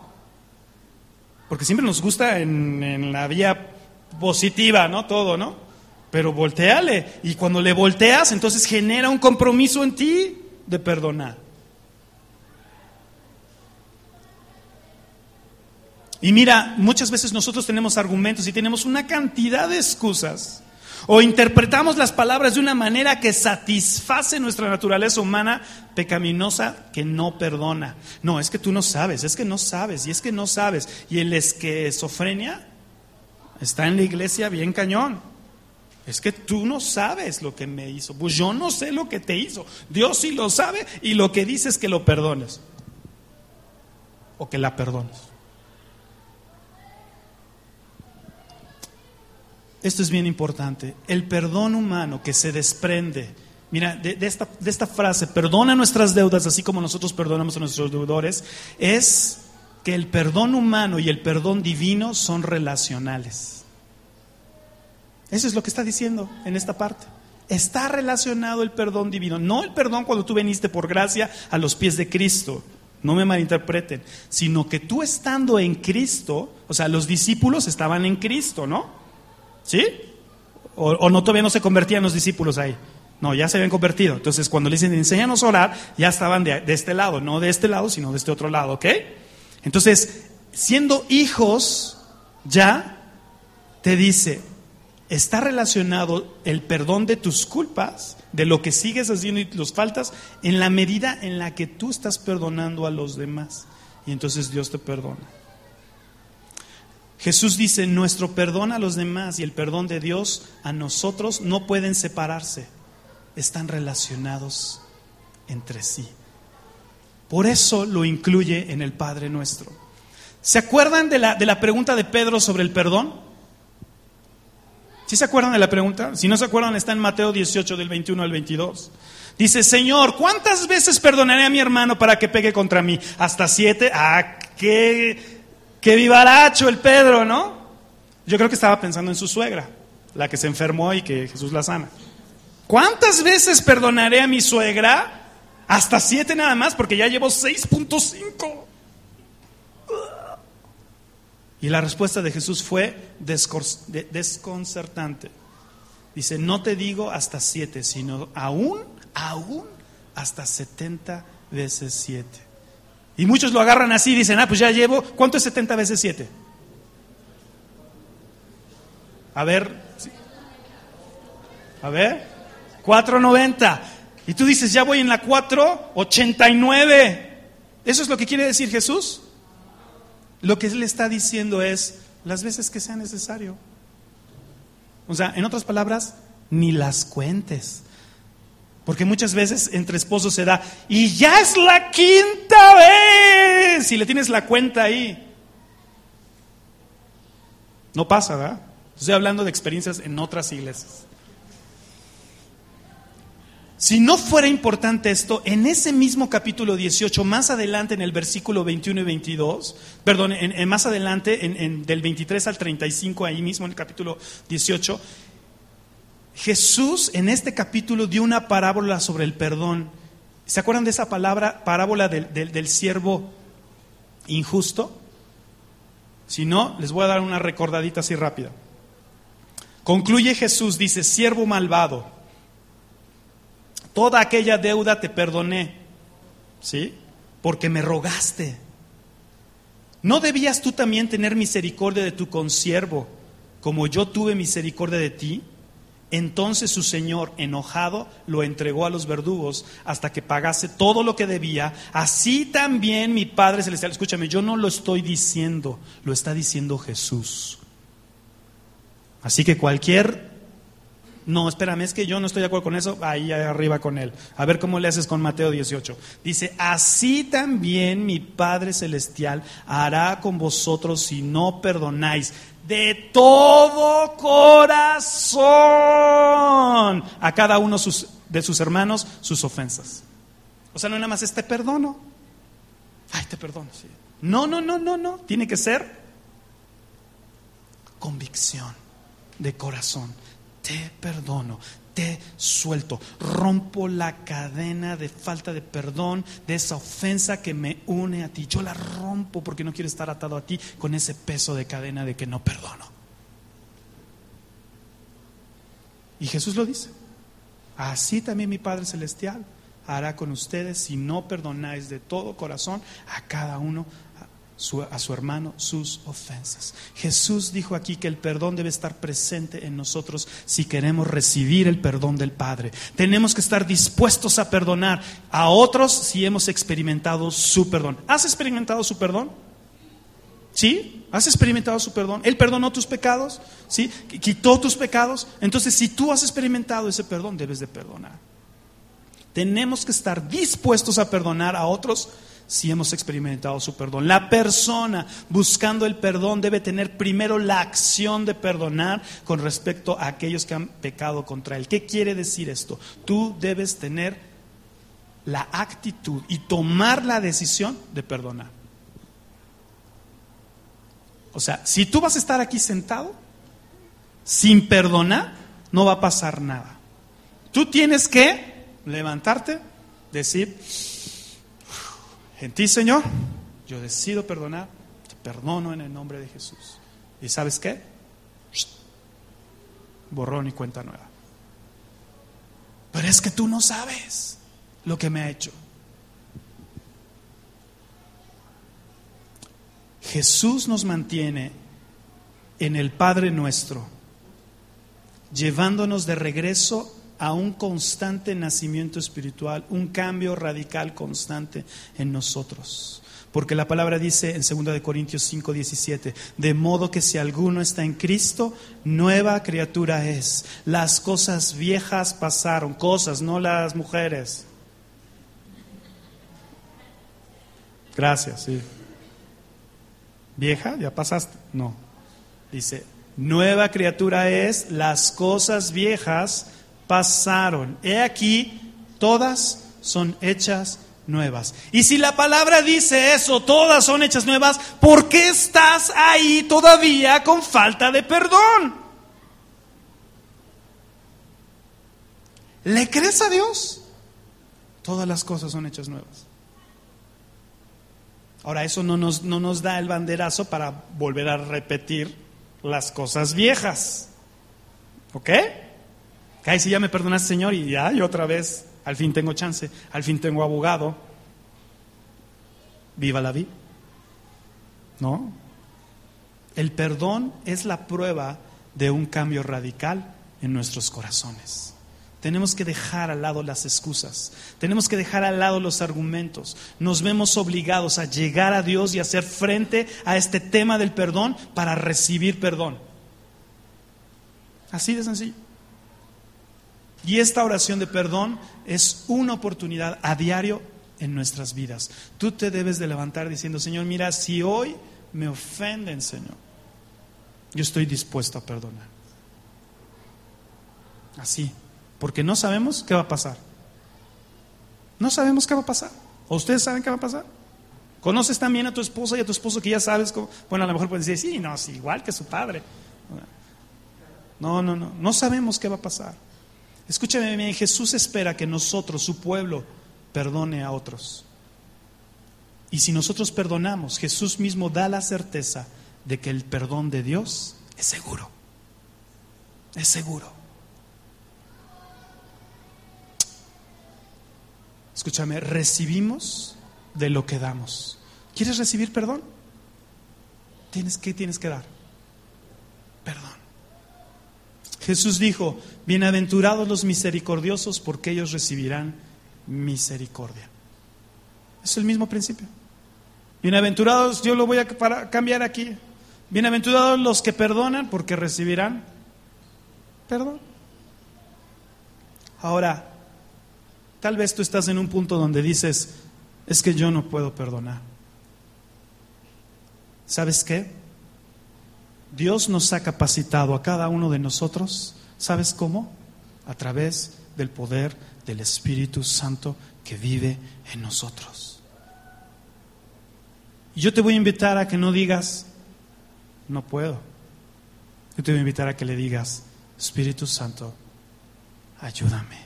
Porque siempre nos gusta en, en la vía positiva, ¿no? Todo, ¿no? Pero volteale. Y cuando le volteas, entonces genera un compromiso en ti de perdonar. Y mira, muchas veces nosotros tenemos argumentos y tenemos una cantidad de excusas. O interpretamos las palabras de una manera que satisface nuestra naturaleza humana pecaminosa que no perdona. No, es que tú no sabes, es que no sabes, y es que no sabes. Y el esquizofrenia está en la iglesia bien cañón. Es que tú no sabes lo que me hizo. Pues yo no sé lo que te hizo. Dios sí lo sabe y lo que dice es que lo perdones. O que la perdones. Esto es bien importante. El perdón humano que se desprende. Mira, de, esta, de esta frase, perdona nuestras deudas así como nosotros perdonamos a nuestros deudores, es que el perdón humano y el perdón divino son relacionales. Eso es lo que está diciendo en esta parte. Está relacionado el perdón divino. No el perdón cuando tú veniste por gracia a los pies de Cristo. No me malinterpreten. Sino que tú estando en Cristo, o sea, los discípulos estaban en Cristo, ¿no? ¿Sí? O, no todavía no se convertían los discípulos ahí. No, ya se habían convertido. Entonces, cuando le dicen, enséñanos a orar, ya estaban de, de, este lado, no de este lado, sino de este otro lado, ¿ok? Entonces, siendo hijos, ya te dice, está relacionado el perdón de tus culpas, de lo que sigues haciendo y los faltas, en la medida en la que tú estás perdonando a los demás. Y entonces Dios te perdona. Jesús dice, nuestro perdón a los demás y el perdón de Dios a nosotros no pueden separarse, están relacionados entre sí. Por eso lo incluye en el Padre nuestro. ¿Se acuerdan de la, de la pregunta de Pedro sobre el perdón? ¿Sí se acuerdan de la pregunta? Si no se acuerdan, está en Mateo 18 del 21 al 22. Dice, Señor, ¿cuántas veces perdonaré a mi hermano para que pegue contra mí? ¿Hasta siete? Ah, qué, qué vivaracho el Pedro, ¿no? Yo creo que estaba pensando en su suegra, la que se enfermó y que Jesús la sana. ¿Cuántas veces perdonaré a mi suegra? Hasta siete nada más, porque ya llevo 6.5. Y la respuesta de Jesús fue desconcertante. Dice, no te digo hasta siete, sino aún, aún hasta setenta veces siete. Y muchos lo agarran así y dicen, ah, pues ya llevo, ¿cuánto es setenta veces siete? A ver, a ver, 490. Y tú dices, ya voy en la 489. ¿Eso es lo que quiere decir Jesús? Lo que Él está diciendo es las veces que sea necesario. O sea, en otras palabras, ni las cuentes. Porque muchas veces entre esposos se da, y ya es la quinta vez, si le tienes la cuenta ahí. No pasa, ¿verdad? Estoy hablando de experiencias en otras iglesias. Si no fuera importante esto, en ese mismo capítulo 18, más adelante en el versículo 21 y 22, perdón, en, más adelante en, del 23 al 35, ahí mismo en el capítulo 18, Jesús en este capítulo dio una parábola sobre el perdón. ¿Se acuerdan de esa palabra, parábola del, del siervo injusto? Si no, les voy a dar una recordadita así rápida. Concluye Jesús, dice, siervo malvado toda aquella deuda te perdoné, ¿sí? Porque me rogaste. ¿No debías tú también tener misericordia de tu consiervo, como yo tuve misericordia de ti? Entonces su señor, enojado, lo entregó a los verdugos hasta que pagase todo lo que debía. Así también mi Padre Celestial, escúchame, yo no lo estoy diciendo, lo está diciendo Jesús. Así que cualquier no, espérame, es que yo no estoy de acuerdo con eso, ahí arriba con él. A ver cómo le haces con Mateo 18. Dice, así también mi Padre Celestial hará con vosotros si no perdonáis de todo corazón a cada uno de sus hermanos sus ofensas. O sea, no nada más es te perdono. Ay, te perdono. No, no, no, no, no. Tiene que ser convicción de corazón te perdono, te suelto, rompo la cadena de falta de perdón, de esa ofensa que me une a ti. Yo la rompo porque no quiero estar atado a ti con ese peso de cadena de que no perdono. Y Jesús lo dice. Así también mi Padre Celestial hará con ustedes si no perdonáis de todo corazón a cada uno a su hermano sus ofensas. Jesús dijo aquí que el perdón debe estar presente en nosotros si queremos recibir el perdón del Padre. Tenemos que estar dispuestos a perdonar a otros si hemos experimentado su perdón. ¿Has experimentado su perdón? ¿Sí? ¿Has experimentado su perdón? Él perdonó tus pecados, ¿sí? Quitó tus pecados. Entonces, si tú has experimentado ese perdón, debes de perdonar. Tenemos que estar dispuestos a perdonar a otros si hemos experimentado su perdón. La persona buscando el perdón debe tener primero la acción de perdonar con respecto a aquellos que han pecado contra él. ¿Qué quiere decir esto? Tú debes tener la actitud y tomar la decisión de perdonar. O sea, si tú vas a estar aquí sentado sin perdonar, no va a pasar nada. Tú tienes que levantarte, decir, en ti, Señor, yo decido perdonar, te perdono en el nombre de Jesús. ¿Y sabes qué? Borrón y cuenta nueva. Pero es que tú no sabes lo que me ha hecho. Jesús nos mantiene en el Padre nuestro, llevándonos de regreso a un constante nacimiento espiritual, un cambio radical constante en nosotros. Porque la palabra dice en 2 de Corintios 5, 17, de modo que si alguno está en Cristo, nueva criatura es. Las cosas viejas pasaron, cosas, no las mujeres. Gracias, sí. ¿Vieja? ¿Ya pasaste? No. Dice, nueva criatura es, las cosas viejas pasaron. He aquí, todas son hechas nuevas. Y si la palabra dice eso, todas son hechas nuevas, ¿por qué estás ahí todavía con falta de perdón? ¿Le crees a Dios? Todas las cosas son hechas nuevas. Ahora, eso no nos, no nos da el banderazo para volver a repetir las cosas viejas. ¿Ok? Ay, si ya me perdonaste, Señor, y ya, y otra vez, al fin tengo chance, al fin tengo abogado. Viva la vida. ¿No? El perdón es la prueba de un cambio radical en nuestros corazones. Tenemos que dejar al lado las excusas, tenemos que dejar al lado los argumentos. Nos vemos obligados a llegar a Dios y hacer frente a este tema del perdón para recibir perdón. Así de sencillo. Y esta oración de perdón es una oportunidad a diario en nuestras vidas. Tú te debes de levantar diciendo, Señor, mira, si hoy me ofenden, Señor, yo estoy dispuesto a perdonar. Así, porque no sabemos qué va a pasar. No sabemos qué va a pasar. ¿O ustedes saben qué va a pasar? ¿Conoces también a tu esposa y a tu esposo que ya sabes cómo? Bueno, a lo mejor puedes decir, sí, no, sí, igual que su padre. No, no, no, no sabemos qué va a pasar. Escúchame bien, Jesús espera que nosotros, su pueblo, perdone a otros. Y si nosotros perdonamos, Jesús mismo da la certeza de que el perdón de Dios es seguro. Es seguro. Escúchame, recibimos de lo que damos. ¿Quieres recibir perdón? Tienes que tienes que dar. Perdón. Jesús dijo, bienaventurados los misericordiosos porque ellos recibirán misericordia. Es el mismo principio. Bienaventurados, yo lo voy a cambiar aquí. Bienaventurados los que perdonan porque recibirán perdón. Ahora, tal vez tú estás en un punto donde dices, es que yo no puedo perdonar. ¿Sabes qué? Dios nos ha capacitado a cada uno de nosotros, ¿sabes cómo? A través del poder del Espíritu Santo que vive en nosotros. Y yo te voy a invitar a que no digas, no puedo. Yo te voy a invitar a que le digas, Espíritu Santo, ayúdame.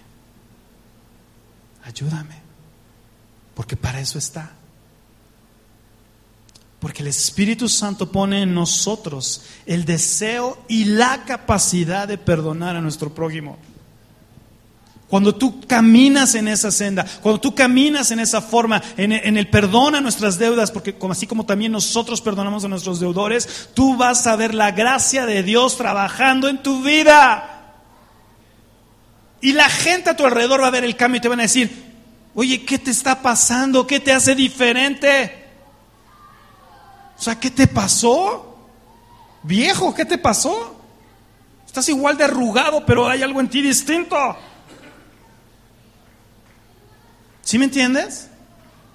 Ayúdame. Porque para eso está. Porque el Espíritu Santo pone en nosotros el deseo y la capacidad de perdonar a nuestro prójimo. Cuando tú caminas en esa senda, cuando tú caminas en esa forma, en, el perdón a nuestras deudas, porque así como también nosotros perdonamos a nuestros deudores, tú vas a ver la gracia de Dios trabajando en tu vida. Y la gente a tu alrededor va a ver el cambio y te van a decir, oye, ¿qué te está pasando? ¿Qué te hace diferente? O sea, ¿qué te pasó? Viejo, ¿qué te pasó? Estás igual de arrugado, pero hay algo en ti distinto. ¿Sí me entiendes?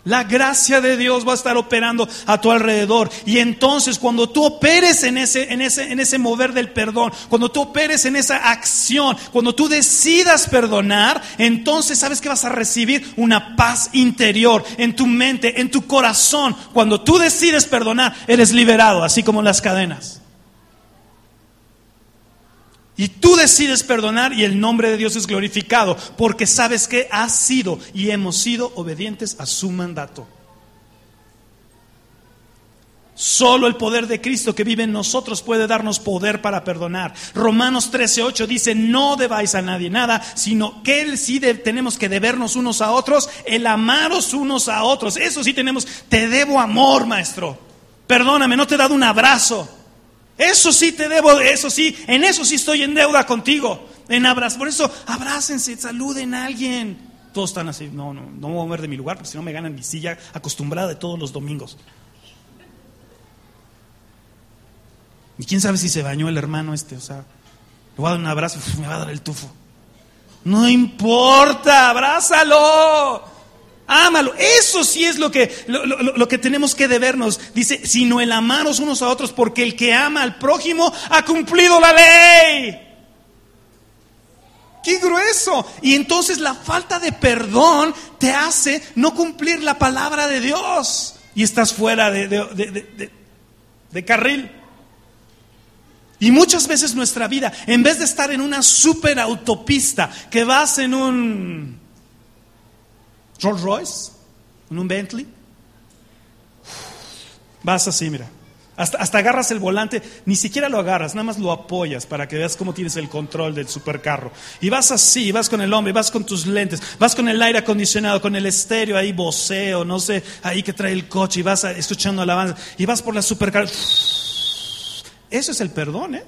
La gracia de Dios va a estar operando a tu alrededor. Y entonces cuando tú operes en ese, en ese, en ese mover del perdón, cuando tú operes en esa acción, cuando tú decidas perdonar, entonces sabes que vas a recibir una paz interior en tu mente, en tu corazón. Cuando tú decides perdonar, eres liberado, así como las cadenas. Y tú decides perdonar y el nombre de Dios es glorificado porque sabes que has sido y hemos sido obedientes a su mandato. Solo el poder de Cristo que vive en nosotros puede darnos poder para perdonar. Romanos 13:8 dice, no debáis a nadie nada, sino que él sí tenemos que debernos unos a otros, el amaros unos a otros. Eso sí tenemos, te debo amor, maestro. perdóname, no te he dado un abrazo. Eso sí te debo, eso sí, en eso sí estoy en deuda contigo. En abrazo. Por eso, abrácense, saluden a alguien. Todos están así, no, no, no me voy a mover de mi lugar porque si no me ganan mi silla acostumbrada de todos los domingos. Y quién sabe si se bañó el hermano este, o sea, le voy a dar un abrazo, <laughs> me va a dar el tufo. No importa, abrázalo. Ámalo. Eso sí es lo que, lo, lo, que tenemos que debernos. Dice, sino el amaros unos a otros, porque el que ama al prójimo ha cumplido la ley. ¡Qué grueso! Y entonces la falta de perdón te hace no cumplir la palabra de Dios. Y estás fuera de, de, de carril. Y muchas veces nuestra vida, en vez de estar en una super autopista, que vas en un Rolls Royce, en un Bentley, vas así, mira. Hasta, hasta, agarras el volante, ni siquiera lo agarras, nada más lo apoyas para que veas cómo tienes el control del supercarro. Y vas así, vas con el hombre, vas con tus lentes, vas con el aire acondicionado, con el estéreo ahí, voceo, no sé, ahí que trae el coche, y vas escuchando alabanza, y vas por la supercarro. Eso es el perdón, ¿eh?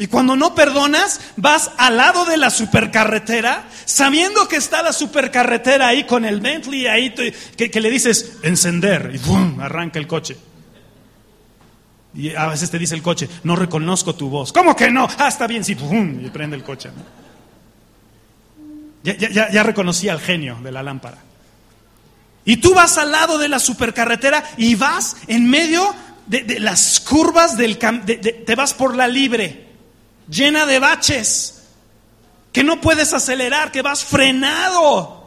Y cuando no perdonas, vas al lado de la supercarretera, sabiendo que está la supercarretera ahí con el Bentley, ahí que, le dices encender y ¡bum! arranca el coche. Y a veces te dice el coche, no reconozco tu voz. ¿Cómo que no? Ah, está bien, sí, ¡bum! y prende el coche. Ya, ya, ya reconocí al genio de la lámpara. Y tú vas al lado de la supercarretera y vas en medio de, las curvas del te vas por la libre, llena de baches, que no puedes acelerar, que vas frenado.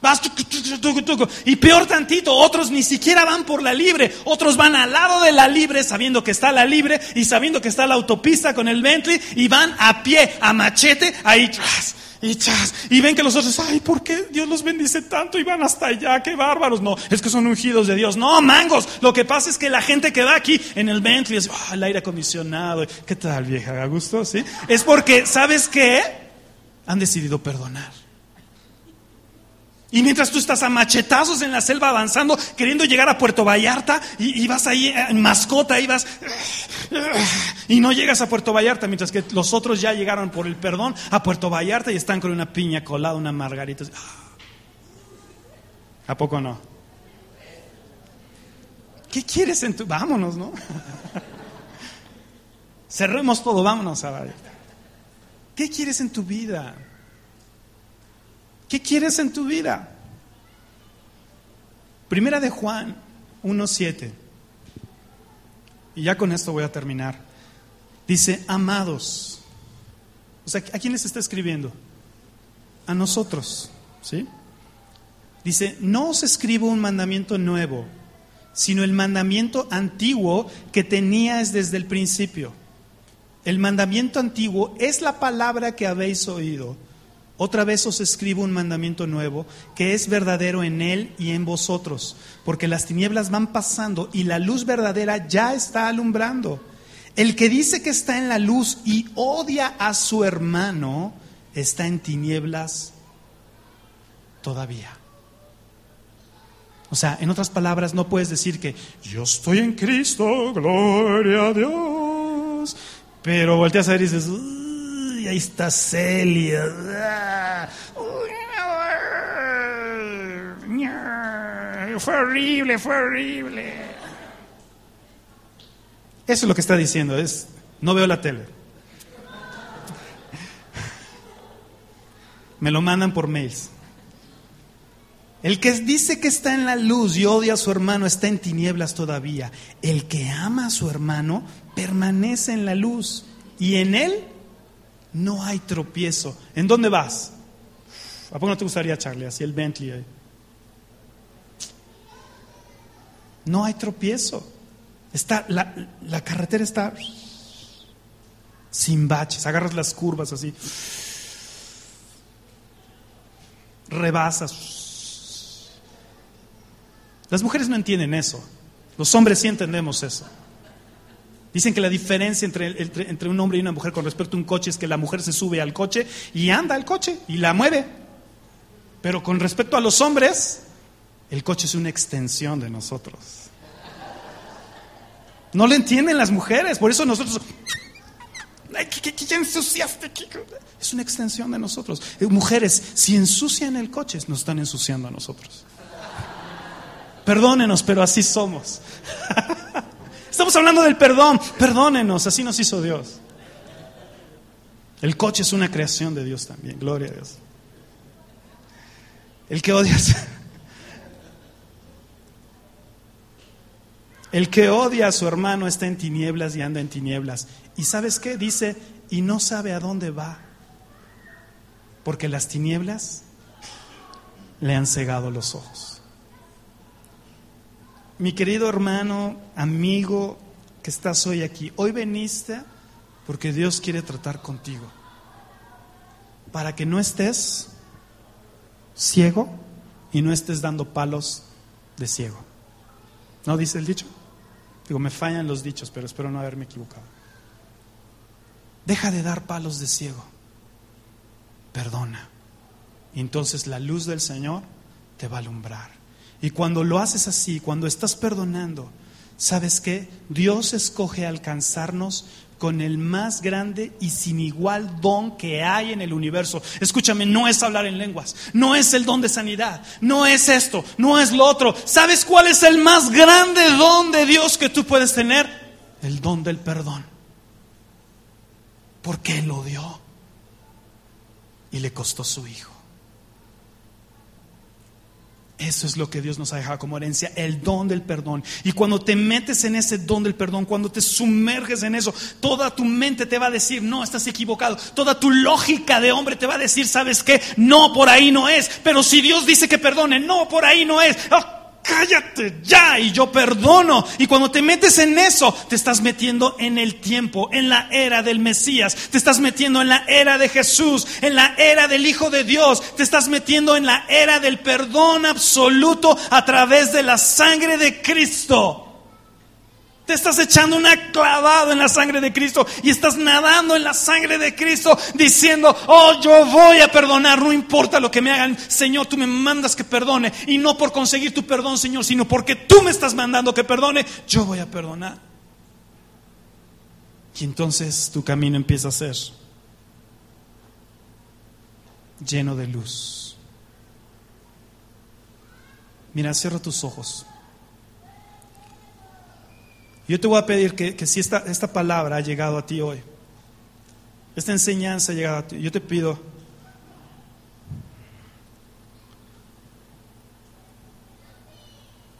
Vas y peor tantito, otros ni siquiera van por la libre, otros van al lado de la libre sabiendo que está la libre y sabiendo que está la autopista con el Bentley y van a pie, a machete, ahí y chas, y ven que los otros, ay, ¿por qué Dios los bendice tanto y van hasta allá? ¡Qué bárbaros! No, es que son ungidos de Dios. No, mangos. Lo que pasa es que la gente que va aquí en el Bentley es, el aire acondicionado. ¿Qué tal, vieja? ¿A gusto? ¿Sí? Es porque, ¿sabes qué? Han decidido perdonar. Y mientras tú estás a machetazos en la selva avanzando, queriendo llegar a Puerto Vallarta, y, vas ahí en mascota, y vas, y no llegas a Puerto Vallarta, mientras que los otros ya llegaron por el perdón a Puerto Vallarta y están con una piña colada, una margarita. ¿A poco no? ¿Qué quieres en tu... Vámonos, ¿no? <laughs> Cerremos todo, vámonos a Vallarta. ¿Qué quieres en tu vida? ¿Qué quieres en tu vida? Primera de Juan 1.7. Y ya con esto voy a terminar. Dice, amados. O sea, ¿a quién les está escribiendo? A nosotros. ¿Sí? Dice, no os escribo un mandamiento nuevo, sino el mandamiento antiguo que tenías desde el principio. El mandamiento antiguo es la palabra que habéis oído otra vez os escribo un mandamiento nuevo, que es verdadero en Él y en vosotros, porque las tinieblas van pasando y la luz verdadera ya está alumbrando. El que dice que está en la luz y odia a su hermano, está en tinieblas todavía. O sea, en otras palabras, no puedes decir que yo estoy en Cristo, gloria a Dios, pero volteas a ver y dices, ahí está Celia. Fue horrible, fue horrible. Eso es lo que está diciendo, es, no veo la tele. Me lo mandan por mails. El que dice que está en la luz y odia a su hermano está en tinieblas todavía. El que ama a su hermano permanece en la luz y en él no hay tropiezo. ¿En dónde vas? ¿A poco no te gustaría, Charlie? Así el Bentley ahí. No hay tropiezo. Está, la, la carretera está sin baches. Agarras las curvas así. Rebasas. Las mujeres no entienden eso. Los hombres sí entendemos eso. Dicen que la diferencia entre, entre, un hombre y una mujer con respecto a un coche es que la mujer se sube al coche y anda al coche y la mueve. Pero con respecto a los hombres, el coche es una extensión de nosotros. No le entienden las mujeres, por eso nosotros... Ay, ¿qué, qué, ensuciaste? Es una extensión de nosotros. Eh, mujeres, si ensucian el coche, nos están ensuciando a nosotros. Perdónenos, pero así somos. <laughs> Estamos hablando del perdón. Perdónenos, así nos hizo Dios. El coche es una creación de Dios también. Gloria a Dios. El que odia. El que odia a su hermano está en tinieblas y anda en tinieblas. ¿Y sabes qué? Dice, y no sabe a dónde va. Porque las tinieblas le han cegado los ojos. Mi querido hermano, amigo que estás hoy aquí, hoy veniste porque Dios quiere tratar contigo. Para que no estés ciego y no estés dando palos de ciego. ¿No dice el dicho? Digo, me fallan los dichos, pero espero no haberme equivocado. Deja de dar palos de ciego. Perdona. Entonces la luz del Señor te va a alumbrar. Y cuando lo haces así, cuando estás perdonando, ¿sabes qué? Dios escoge alcanzarnos con el más grande y sin igual don que hay en el universo. Escúchame, no es hablar en lenguas, no es el don de sanidad, no es esto, no es lo otro. ¿Sabes cuál es el más grande don de Dios que tú puedes tener? El don del perdón. Porque Él lo dio y le costó su hijo. Eso es lo que Dios nos ha dejado como herencia, el don del perdón. Y cuando te metes en ese don del perdón, cuando te sumerges en eso, toda tu mente te va a decir, no, estás equivocado. Toda tu lógica de hombre te va a decir, ¿sabes qué? No, por ahí no es. Pero si Dios dice que perdone, no, por ahí no es. Oh, cállate ya y yo perdono. Y cuando te metes en eso, te estás metiendo en el tiempo, en la era del Mesías, te estás metiendo en la era de Jesús, en la era del Hijo de Dios, te estás metiendo en la era del perdón absoluto a través de la sangre de Cristo. Te estás echando una clavada en la sangre de Cristo y estás nadando en la sangre de Cristo diciendo, oh, yo voy a perdonar, no importa lo que me hagan, Señor, tú me mandas que perdone y no por conseguir tu perdón, Señor, sino porque tú me estás mandando que perdone, yo voy a perdonar. Y entonces tu camino empieza a ser lleno de luz. Mira, cierra tus ojos. Yo te voy a pedir que, si esta, esta palabra ha llegado a ti hoy, esta enseñanza ha llegado a ti, yo te pido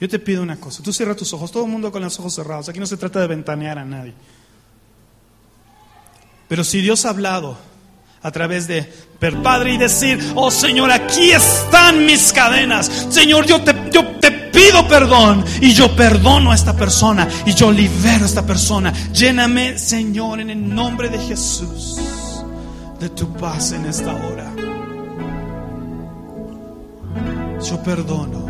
Yo te pido una cosa, tú cierra tus ojos, todo el mundo con los ojos cerrados, aquí no se trata de ventanear a nadie. Pero si Dios ha hablado a través de per Padre y decir, oh Señor, aquí están mis cadenas, Señor, yo te, yo te pido perdón y yo perdono a esta persona y yo libero a esta persona. Lléname, Señor, en el nombre de Jesús, de tu paz en esta hora. Yo perdono.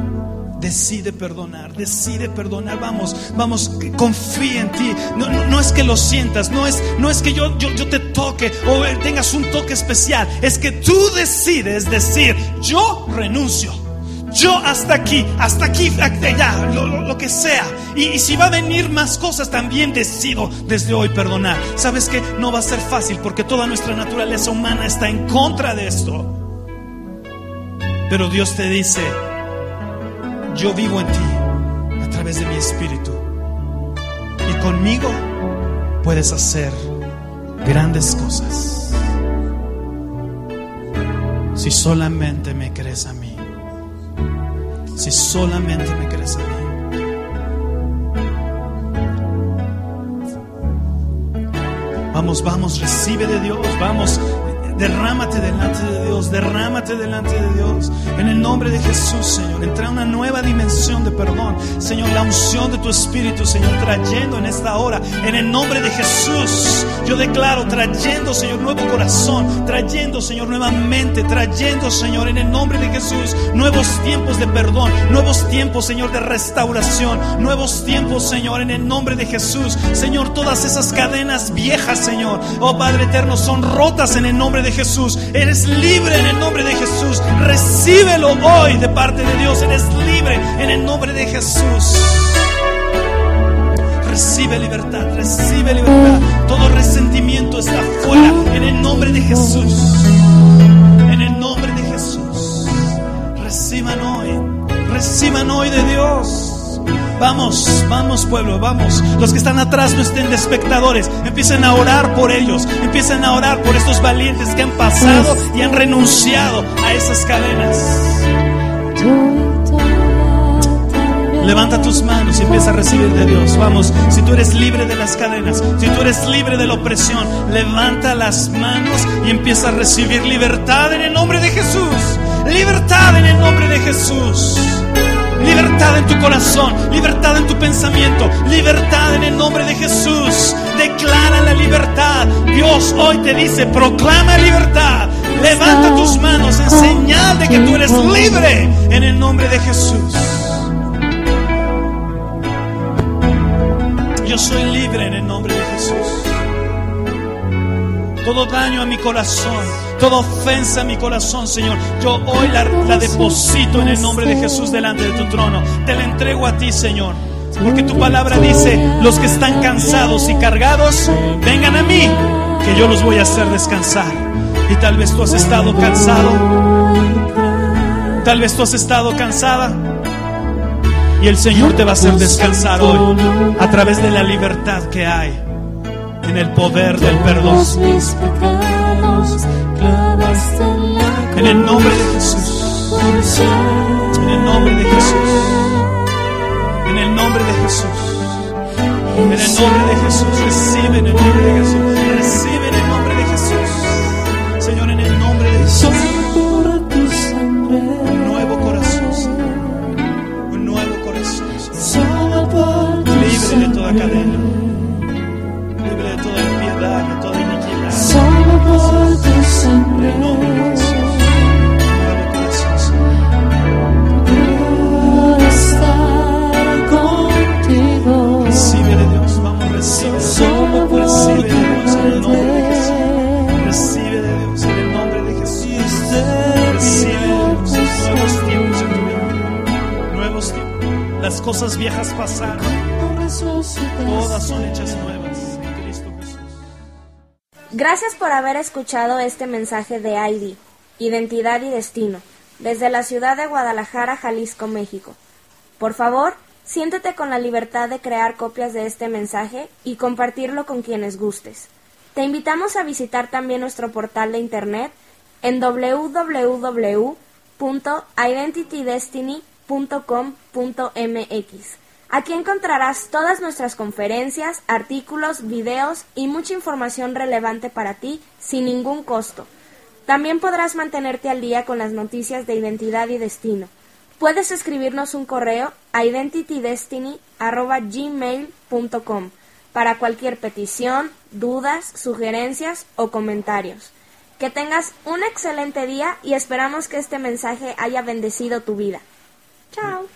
Decide perdonar, decide perdonar. Vamos, vamos, confía en ti. No, es que lo sientas, no es, no es que yo, yo, yo te toque o tengas un toque especial. Es que tú decides decir, yo renuncio yo hasta aquí, hasta aquí, hasta allá, lo, que sea. Y, si va a venir más cosas, también decido desde hoy perdonar. ¿Sabes que No va a ser fácil porque toda nuestra naturaleza humana está en contra de esto. Pero Dios te dice, yo vivo en ti a través de mi espíritu. Y conmigo puedes hacer grandes cosas. Si solamente me crees a mí si solamente me crees a mí. Vamos, vamos, recibe de Dios, vamos, Derrámate delante de Dios, derrámate delante de Dios. En el nombre de Jesús, Señor. Entra una nueva dimensión de perdón. Señor, la unción de tu Espíritu, Señor, trayendo en esta hora. En el nombre de Jesús, yo declaro, trayendo, Señor, nuevo corazón. Trayendo, Señor, nuevamente. Trayendo, Señor, en el nombre de Jesús, nuevos tiempos de perdón. Nuevos tiempos, Señor, de restauración. Nuevos tiempos, Señor, en el nombre de Jesús. Señor, todas esas cadenas viejas, Señor. Oh Padre eterno, son rotas en el nombre de Jesús. Eres libre en el nombre de Jesús. Recíbelo hoy de parte de Dios. Eres libre en el nombre de Jesús. Recibe libertad, recibe libertad. Todo resentimiento está fuera en el nombre de Jesús. En el nombre de Jesús. Reciban hoy, reciban hoy de Dios. Vamos, vamos pueblo, vamos. Los que están atrás no estén de espectadores. Empiecen a orar por ellos. Empiecen a orar por estos valientes que han pasado y han renunciado a esas cadenas. Levanta tus manos y empieza a recibir de Dios. Vamos, si tú eres libre de las cadenas, si tú eres libre de la opresión, levanta las manos y empieza a recibir libertad en el nombre de Jesús. Libertad en el nombre de Jesús. Libertad en tu corazón, libertad en tu pensamiento, libertad en el nombre de Jesús. Declara la libertad. Dios hoy te dice, proclama libertad. Levanta tus manos en señal de que tú eres libre en el nombre de Jesús. Yo soy libre en el nombre de Jesús. Todo daño a mi corazón, toda ofensa mi corazón, Señor, yo hoy la, la deposito en el nombre de Jesús delante de tu trono. Te la entrego a ti, Señor. Porque tu palabra dice, los que están cansados y cargados, vengan a mí, que yo los voy a hacer descansar. Y tal vez tú has estado cansado, tal vez tú has estado cansada. Y el Señor te va a hacer descansar hoy a través de la libertad que hay en el poder del perdón. En el nombre de Jesús. En el nombre de Jesús. En el nombre de Jesús. En el nombre de Jesús. Recibe en el nombre de Jesús. Recibe en el nombre de Jesús. Señor, en el nombre de Jesús. Un nuevo corazón, Señor. Un nuevo corazón, Señor. Libre de toda cadena. En el nombre de Jesús. Recibe de Dios en el nombre de Jesús. Recibe nuevos tiempos en tu vida. Nuevos tiempos. Las cosas viejas pasaron, todas son hechas nuevas en Cristo Jesús. Gracias por haber escuchado este mensaje de ID, Identidad y Destino, desde la ciudad de Guadalajara, Jalisco, México. Por favor, siéntete con la libertad de crear copias de este mensaje y compartirlo con quienes gustes. Te invitamos a visitar también nuestro portal de internet en www.identitydestiny.com.mx. Aquí encontrarás todas nuestras conferencias, artículos, videos y mucha información relevante para ti sin ningún costo. También podrás mantenerte al día con las noticias de identidad y destino. Puedes escribirnos un correo a identitydestiny.gmail.com para cualquier petición, dudas, sugerencias o comentarios. Que tengas un excelente día y esperamos que este mensaje haya bendecido tu vida. Chao.